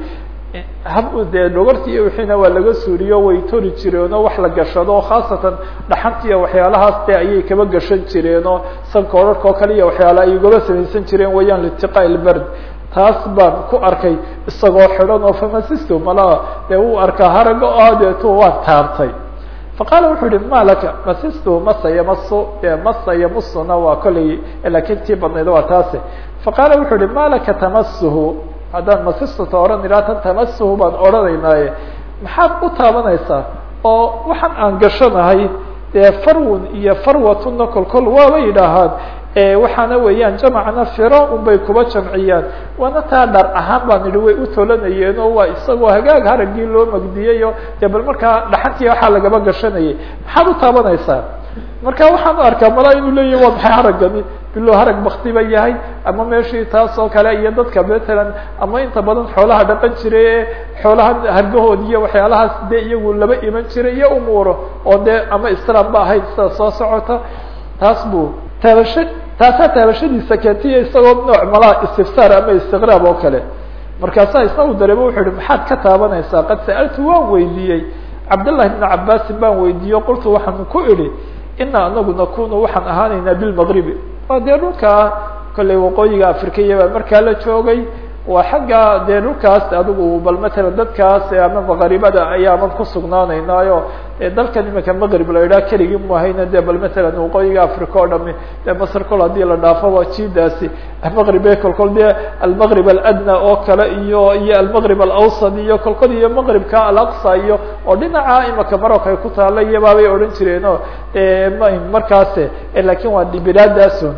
hab dee dhogorti wixiina waa laga suuriyo way tori jireenoo wax la gashado khaasatan dhaxantiiyo waxyaalahaas dee ayay kaba gashan jireenoo sanka orarka oo kale iyo waxyaala ay ugaba samaysan jireen wayaan litiqaa ilbard taas baan ku arkay isagoo xidhan oo famasisto malaa dee uu arkaa haraga o waan taabtay faqaala wuxuu yihi ma laka masistu masa yamaso dee masa yamusuna waa kolley laakiin tii badnayd waa taase faqaala wuxuu yihi ma laka tamasuhu haddaan masistata odhan tan tamasuhu baan odhanaynaaye maxaad u taabanaysaa oo waxaan aan gashanahay dee farwun iyo farwatuna kolkol waaba yidhaahaan waxaana weeyaan jamacna firo un bay kuba jamciyaan. Waana taa dhar ahaan baan idhi way u tolanayeen oo waa isagoo hagaag haragii loo magdiyayo dee bal markaa dhaxantii waxaa lagaba gashanayay. Maxaad u taabanaysaa? Marka waxaan u arkaa malaa inuu leeyahy waa maxay haragani bilo harag baktiba yahay ama meeshii taas oo kale iyo dadka matalan ama inta badan xoolaha dhaqan jiray xoolaha hargahood iyo waxyaalahaas dee iyagu laba iman jiray iyo umuuro oo dee ama istraam ba ahayd sida soo socota. Taas buu taabasha taasaa taabashadiisa keentiya isagoo nooc malaha istifsaar ama istiqraab oo kale markaasaa isagu dareemo wuxuu yihi maxaad ka taabanaysaa qad sa'altu waan weydiiyey cabdالlahi بn cabaasin baan weydiiye qultu waxaan ku idhi ina anagu nakunu waxaan ahaanaynaa bilmaqribi waa dee dhulkaa kolley waqooyiga afrikaya baa markaa la joogay waa xagga dee dhulkaas adigu bal matalan dadkaas ama maqaribada ayaaman ku sugnaanaynaayo dalkan imika maqrib la idhaha keligii mu ahayna de bal matalan waqooyiga africa o dhami de masr kol haddii la dhaafo waa jidaasi maqribe kolkol de almaqrib aladna oo kale iyo iyo almaqrib alawsad iyo kolkol iyo maqribka alaqsa iyo oo dhinaca imika marok ay ku taala iyabaabay odhan jireeno markaas laakiin waa bilaadaasun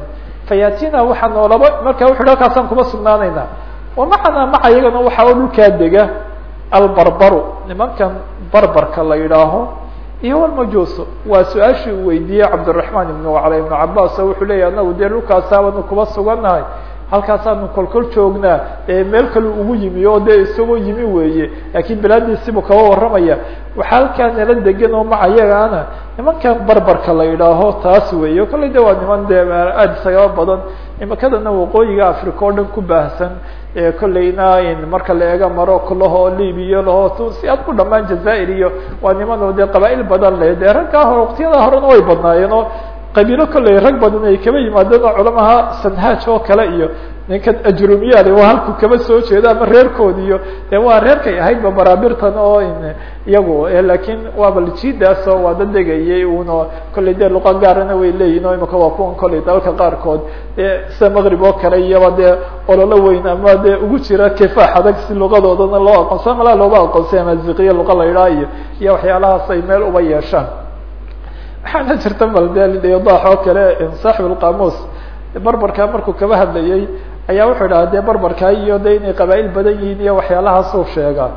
fayatina waxaa noolaba marka wuxu halkaasaan kuma sugnaanayna wamacana maca iyagana waxaa o dhulkaa dega albarbaru nimankan barbarka la yidhaaho iyo walmajuuso waa su'aashii uu weydiiyey cabdiraحman ibn wacla ibn cabas oo wuxuu leyahy anagu dee dhulkaasaabanu kuma sugannahay halkaasaanu kolkol joognaa meel kalu ugu yimi oo isagoo yimi weeye laakiin bilaadiisibu kaba warramaya. Waxaa halkaa nala degan oo maca iyagaana nimankan barbarka la yidhaaho taas weeye. Kolley de waa niman dee aada isagaba badan. Imakadana waqooyiga africa oo dhan ku baahsan kolleyna marka la eega marocco laho libiya laho tunsi aad ku dhamaan jazair iyo waa niman dee qabaa-il badan leh dee raggaa hore waqtiyada horena way badnaayeen oo qabiilo kolley rag badan ay kaba yimaadeen oo culamaha sanhaaj oo kale iyo ninkan ajrumiyaale waa halku kaba soo jeeda ama reerkood iyo de waa reerkay ahaydba baraabirtan oo iyagu laakiin waaba jidaas oo waa dadegayay uno kolley de luqa gaarana way leeyihiin o imika waa kuwan kolley dalalka qaarkood. Sida maqrib oo kale iyoba dee ololo weyn ama dee ugu jira kefaax adag si luqadoodana loo aqoonsa malaa looba aqoonsay amaziqiya luqa la idhaha iyo iyo waxyaalahaas ay meel uba yeeshaan. Waxaana jirta bal de daax oo kale saaxib lqamuus barbarka markuu kaba hadlayay ayaa wuxuu dhaha dee barbarka iyo de inay qabaa-il badan yihiin iyo waxyaalahaasuu sheegaa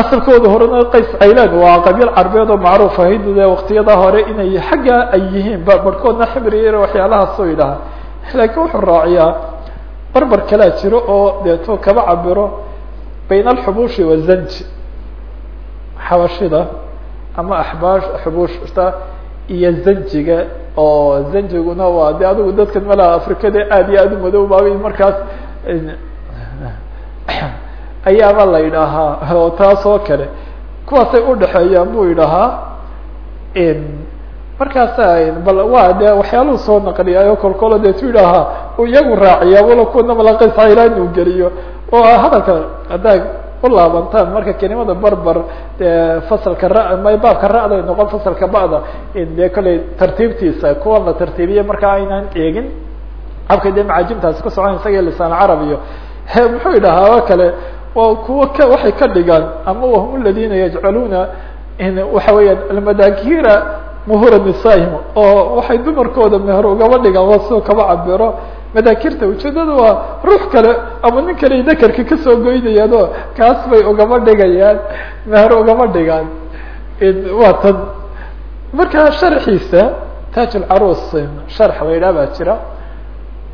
asalkooda horena qays caylan waa qabiil carbeed oo macruuf ahayd de hore inay xagga ay yihiin barbarkoodna ximriya waxyaalahaasuu yidhaha laakiin wuxuu raaciyaa barbar kalaa jiro oo deeto kaba cabiro bayna alxubuushi wazanji xabashida ama axbaash xubuushta iyo zanjiga oo zanjiguna waa de adigu dadkan malaha afrikada aad iyo aad u madoobaabay markaas ayaaba la yidhaahaa oo taas oo kale kuwaasay udhexeeyaan buu yidhahaa markaasa bal waa de waxyaaluhu soo naqliyaayo kolkolo deetu yidhaahaa iyagu raaciya walo kuna malaqays caylaan uu geliyo oo hadalka haddaa u laabantaan. Marka kelimada barbar de fasalka ra ma baabka ra'day noqon fasalka ba'da de kolley tartiibtiisa kuwan la tartiibiye marka aynan eegin. Habkay dee macaajimtaasi ku socon isaga lisaan carab iyo muxuu yidhahaa oo kale waa kuwa ka waxay ka dhigaan ama wahum ladina yajcaluuna waxa weeyaan almadakira muhura nisaihim oo waxay dumarkooda meher ugaba dhigaan waa sidoo kaba cabiro madakirta ujeedada waa ruux kale ama nin kale dakerka ka soo goynayaan oo kaas bay ugaba dhigayaan meher ugaba dhigaan. Waa tan. Marka sharxiisa taaj lcaruus sharx la baa jira.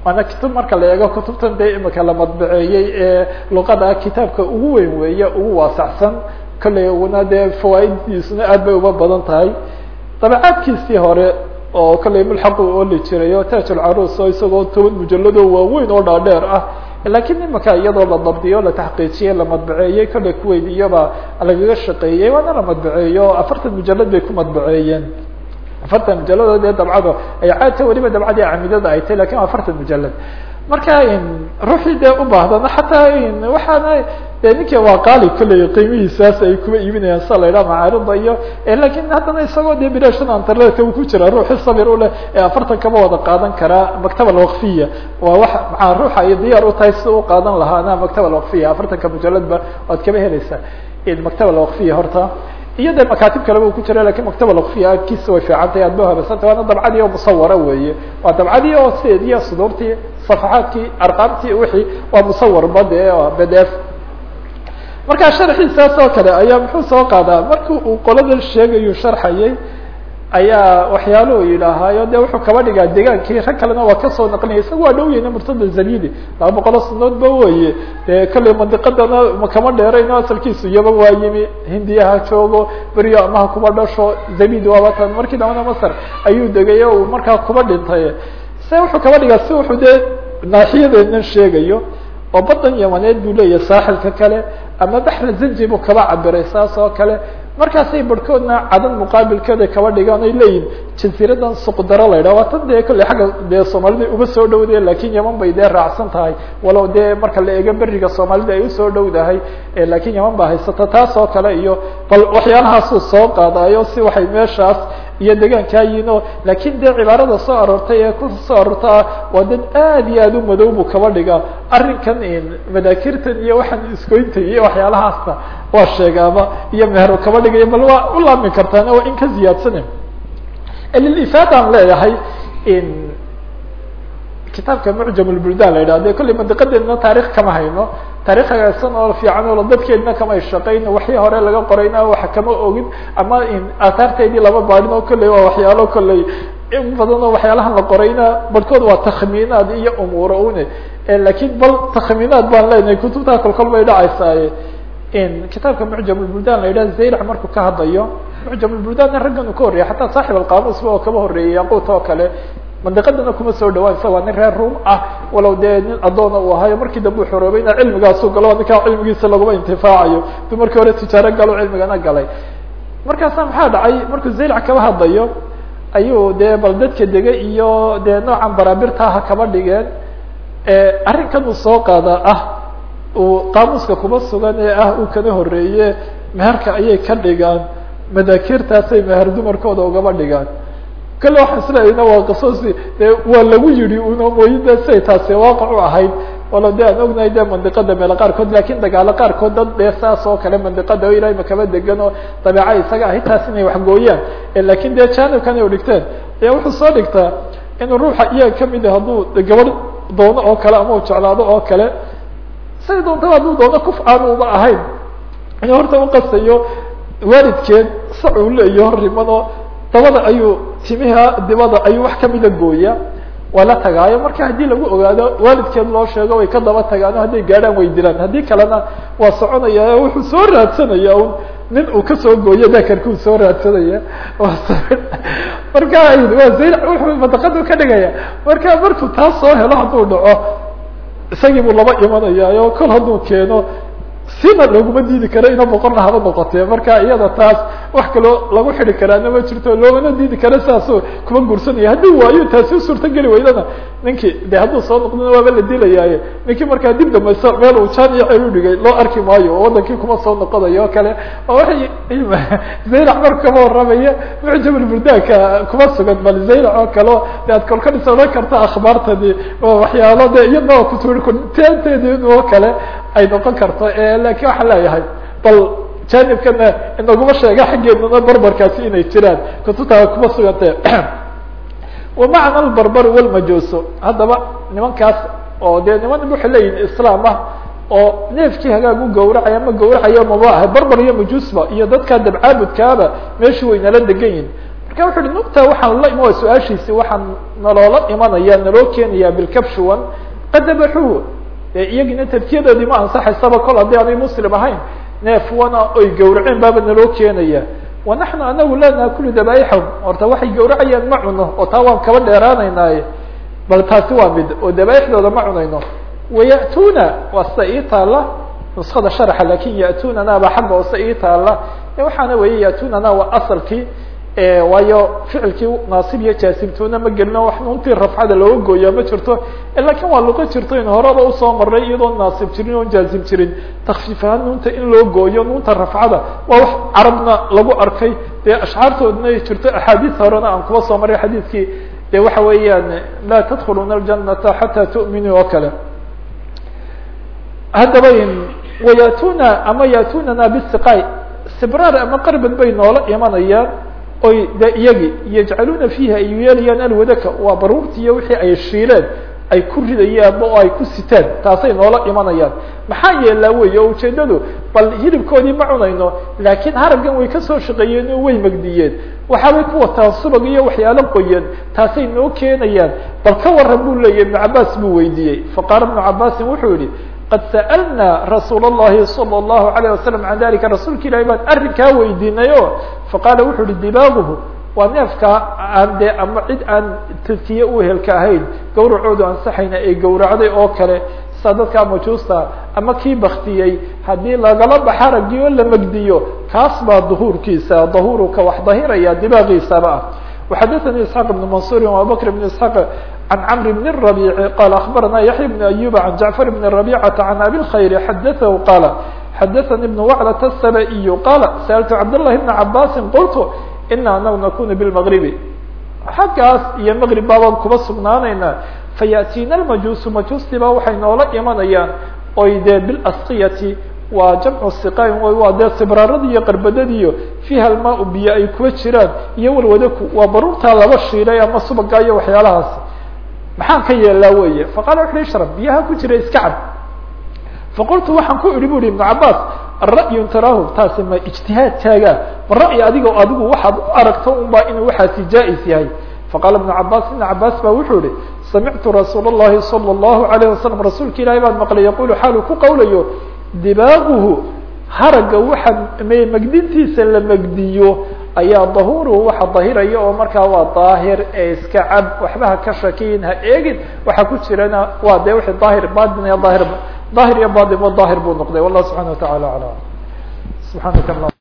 Waana kitub marka la eego kutubtan dee imika la madbaceeyey ee luqada kitaabka ugu weyn weeye ugu waasacsan. Kolley una dee fawaaiddiisuna aad bay uba badan tahay. Dabacaadkiisii hore oo kolley mulxaqu ooli jiray oo taaj lcaruus oo isagoo toban mujalado waaweyn oo dhaadheer ah. Lakiin imika iyadoo la dabdiyo la taxqiijiyey la madbaceeyey kolley kuweyn iyaba lagaga shaqeeyey waana la madbaceeyo afartan mujalad bay ku madbaceeyeen afartan mujalado dee dabcado ay caadta weliba dabcadii camidada ay tahy laakiin afartan mujalad marka ruuxii dee u baahdana xataa waxaana de ninki waa qaali kolley qiimihiisaas ay kuba iibinayaan sida la yidhaha macaarida iyo laakiin haddana isagoo dee bilaashan antarleedka uu ku jira ruuxi sabir uleh ee afartan kama wada qaadan karaa maktaba alwaqfiya waa wax maa ruuxa ay diyaar u tahay sida u qaadan lahaana maktaba alwaqfiya afartanka mujaladba waad kaba helaysaa. Maktaba alwaqfiya horta. Iyo de makaatib kaleba u ku jira laakiin maktaba laqfiya agkiisa way fiicantahay aad ba habasantah waana dabcadii oo musawara weeye. Waa dabcadii oo sideediya suduurtii safaxaadkii arqaamtii wixii waa musawirba dee b d f marka sharxiisaas oo kale ayaa muxuu soo qaadaa marki uu qoladan sheegayu sharxayay ayaa waxyaaluhu yidhaahaayo de wuxuu kaba dhigaa degaankii rag kalena waa ka soo naqlinaya isaga waa dhow yahna murtada zabidi laba boqolo sanadoodba weye de kolley mandiqadana makama dheerayno asalkiisu yaban waa yimi hindiyaha joogo beriyo amaha kuba dhasho zabid waaba tan markii dambana masr ayuu degay uu markaa kuba dhintay. Se wuxuu kaba dhigaa si wuxuu dee naaxiyadeednan sheegayo oo badan yamaneed buu leeyahay saaxilka kale ama baxra zanji buu kaba cabiray saas oo kale markaasay barhkoodna cadan muqaabilkeeda kaba dhigaan ay leeyihiin jasiiradan suqdaro la yidhah waa tan dee kolley xagga dee soomaalida uga soo dhowdee laakiin yaman bay dee raacsan tahay walow dee marka la eego beriga soomaalida ay u soo dhowdahay laakiin yaman baa haysata taas oo kale iyo bal waxyaalahaasuu soo qaadayo si waxay meeshaas iyo degaankaa yihiin o laakiin dee cibaarada soo aroortay ee ku soo aroorta ah waa dad aad iyo aad u madow buu kaba dhigaa arrinkan madaakirtan iyo waxaan iskoynta iyo waxyaalahaasna waa sheegaaba iyo meheru kaba dhigaya bal waa u laami kartaan waa in ka ziyaadsane lilifaadaan leeyahay kitaabka mucjam lbuldan la yidhah de kolley mandiqadeedna taarikh kama hayno. Taarikh hagaagsan oo fiican oo dadkeedna kamay shaqayn waxii hore laga qorayna wax kama ogin ama aataarteedii lama baadhin oo kolley waa waxyaalo kolley in badan oo waxyaalahan la qorayna barhkood waa takhmiinaad iyo umuura une. Lakin bal takhmiinaad baan leenahay kutubtaa kolkol bay dhacaysaaye kitaabka mucjam lbuldan la yidhah zaylac markuu ka hadlayo mucjam lbuldanna raggan uu ka horreeyay xataa saaxib alqamuusba oo kaba horreeyay yaquut oo kale mandiqadana kuma soo dhawaan isa waa nin reer ruum ah. Walow dee nin adoona uu ahayo markii dambe u xoroobayna cilmigaasu galo ninkaa cilmigiisa laguma intifaacayo. Du markii hore tijaaro galo cilmigana galay. Markaasa maxaa dhacay? Markuu zaylac kaba hadlayo ayuu dee bal dadka dega iyo dee noocan baraabirtaaha kaba dhigeen. Arrinkan uu soo qaada ah uu qaamuuska kuma sugan ee ah uu kana horeeye meherka ayay ka dhigaan. Madakirtaasay meher dumarkooda ugaba dhigaan kale waxaan isleeyayna waa qasosi de waa lagu yihi una mooyida siay taasi waaqac u ahayd. Walo de aan ognahay de mandiqada meelo qaarkood laakiin dagaalo qaarkood dad dee saas oo kale mandiqada o ilahay degan oo dabeeca isaga ahay taas inay waxgooyaan laakiin dee janibkan ay dhigteen. Ayaa wuxuu soo dhigtaa inuu ruuxa iyaga ka mid a hadduu gabadh doono oo kale ama u jeclaado oo kale say doontaba hadduu doono kuf aan uba ahayn. Inuu horta uqastayo waalidkeed sac uu leeyo hor riman oo dabada ayuu timiha dibada ayuu wax kamida gooya waa la tagaayo. Marka haddii lagu ogaado waalidkeed loo sheego way ka daba tagaano hadday gaadhaan way dilaan. Haddii kalena waa soconaya wuxuu soo raadsanaya un nin uu ka soo gooyo dakarkuu soo raadsanaya. Marka waa wuxuu madaqadu ka dhigaya. Marka markuu taas soo helo hadduu dhaco isagii buu laba imanayaayo kol hadduu keeno sina looguma diidi karo ina boqorna haba noqotee marka iyada taas wax kaloo lagu xidi karaana ma jirto loomana diidi karo saaso kuma guursanaya haddii waayo taasi usurta geli waydana ninkii de hadduu soo noqdona waaba la dilayaaye ninkii markaa dib dambayso meel uu jaan iyo cel u dhigay loo arki maayo oo wadankii kuma soo noqonayo o kale. Oo waay zaylac marku kama warramaya mucjamulburdaanka kuma sugan bal zaylac oo kaleo de ad kolkadhis odhan karta akhbaartani waxyaalo de iyadna kutuuri kunteanteedi in oo kale ay noqon karto laakiin waxaan leeyahay bal janibkana inaguma sheega xaggeedana barbarkaasi inay jiraan. Kutubtaa kuma sugantee wamacna albarbar walmajuuso haddaba nimankaas oo dee niman waxay leeyihiin islaam ah oo neefkii hagaag u gawracaya ma gawracayo maba barbar iyo majuusba iyo dadkaa dabcaabudkaaba meeshu way nala degan yihiin marka wuxu uhi nugta waxaan la ima su'aashiisi waxaan naloola imanaya naloo keenaya bilkabshuwan qad dabaxuu iyagina tadkiyadoodii ma ansaxaysaba kol haddii aanay muslim ahayn. Neef wana oy gawraceen baaba naloo keenaya. Wa naxnu anagu laa naakulu dabaaixahum horta waxay gawracayaan ma cuno oo taa waan kaba dheeraanaynaaye. Bal taasi waa mid oo dabaaixdooda ma cunayno. Waya'tuna waa sida ii taala nuskada sharxa laakiin ya'tunana ba xagga hoose ii taala waxaana weeye ya'tunana waa asalkii waayo ficilkii naasib iyo jaasimtoona ma gelino wax nuntii rafcada looga gooyaa ma jirto. Lakin waa luqo jirto in horeba u soo maray iyadoon naasib jirin oon jaazim jirin. Takfiifahaan nunta in loo gooyo nunta rafcada. Waa wax carabna lagu arkay. Dee ashcaartoodna jirto. Axaadiis horena aan kuba soo maray xadiidkii. De waxa weeyaan laa tadkuluna aljanata xataa tu'minuu oo kale. Haddaba wayatuna ama yatunana bisiqaay sibraar ama qarbad bay noola imanayaan oy de iyagi yajcaluuna fiihi ay yeelayaan alwadaka waa baruurti iyo wixii ay shiileen ay ku ridayaanba oo ay ku sitaan taasay noola imanayaan. Maxaa yeelaa wey oo ujeedadu bal hilibkoodii ma cunayno laakiin haraggan way ka soo shaqeeyeen oo way megdiyeen waxaabay ku wataan subag iyo waxyaalo qoyan taasay noo keenayaan. Bal ka waran buu leeyahy ibnu cabaas buu weydiiyey. Faqaala ibnu cabaasin wuxuu yihi qad sa'alna rasuul الlahi salى الlahu عalيه wasalam can dalika rasuulka ilahi baan arrinkaa weydiinay o faqaala wuxuu uhi dibaaguhu waa neefkaa aan dee ama cid aan tadkiye u ehelka ahayn gawracoodu ansaxayna ay gawracday oo kale saa dadkaa majuusta ama kii baktiyey haddii lagala baxa raggii oo la megdiyo kaas baa duhuurkiisa dahuruka wax dahiraya dibaagiisaba ah وxadثnي اسحاq بن منصور وabubكر بن اسحاq عن cمر بن الربيع qال أخبرنا يحيى بن أيوب عن جعفر بن ربيعة عن أبي الخير حدثه qال حدثني بن وعلة السبئي qال سألت عبدالله بن عباس قلت إنا angu نkun بالمغرب xaggaas iyo مغرب baabaan kuba sugnaanayna فيأتيna المaجuس majuustiba waxay noola imanayaan oy dee بالأsقyة waa jamcu siqayn waa dee sibraaradii iyo qarbadadiiyo fiiha almaa biyo ay kuwa jiraan iyo walwadaku waa baruurtaa laba shiilay ama subaga iyo waxyaalahaas maxaan ka yeelaa weye faqala wuxu ishrab biyaha ku jira iska cab faqultu waxaan ku idhi bu ihi ibnu cabaas ara'yu taraahu taasi ma ijtihaadkaaga ma ra'yi adigo adigu waxaad u aragto un baa inuu waxaasi jaa-is yahay faqala ibnu cabaas ibnu cabaas ba wuxuu ihi samictu rasuul الlahi salى الlahu عalيه wasalam rasuulka ilahi baan maqlay yaqulu xaalu ku qawlayo dibaaguhu haragga waxa megdintiisa la megdiyo ayaa dahuruhu waxa dahiraya oo markaa waa daahir ee iska cab waxba ka shakiyin ha eegin. Waxa ku jirana waa dee wixii daahir batin iyo daahir daahir iyo batin wa daahir buu noqday. Wallah subxana wa taعala alam subxaanaka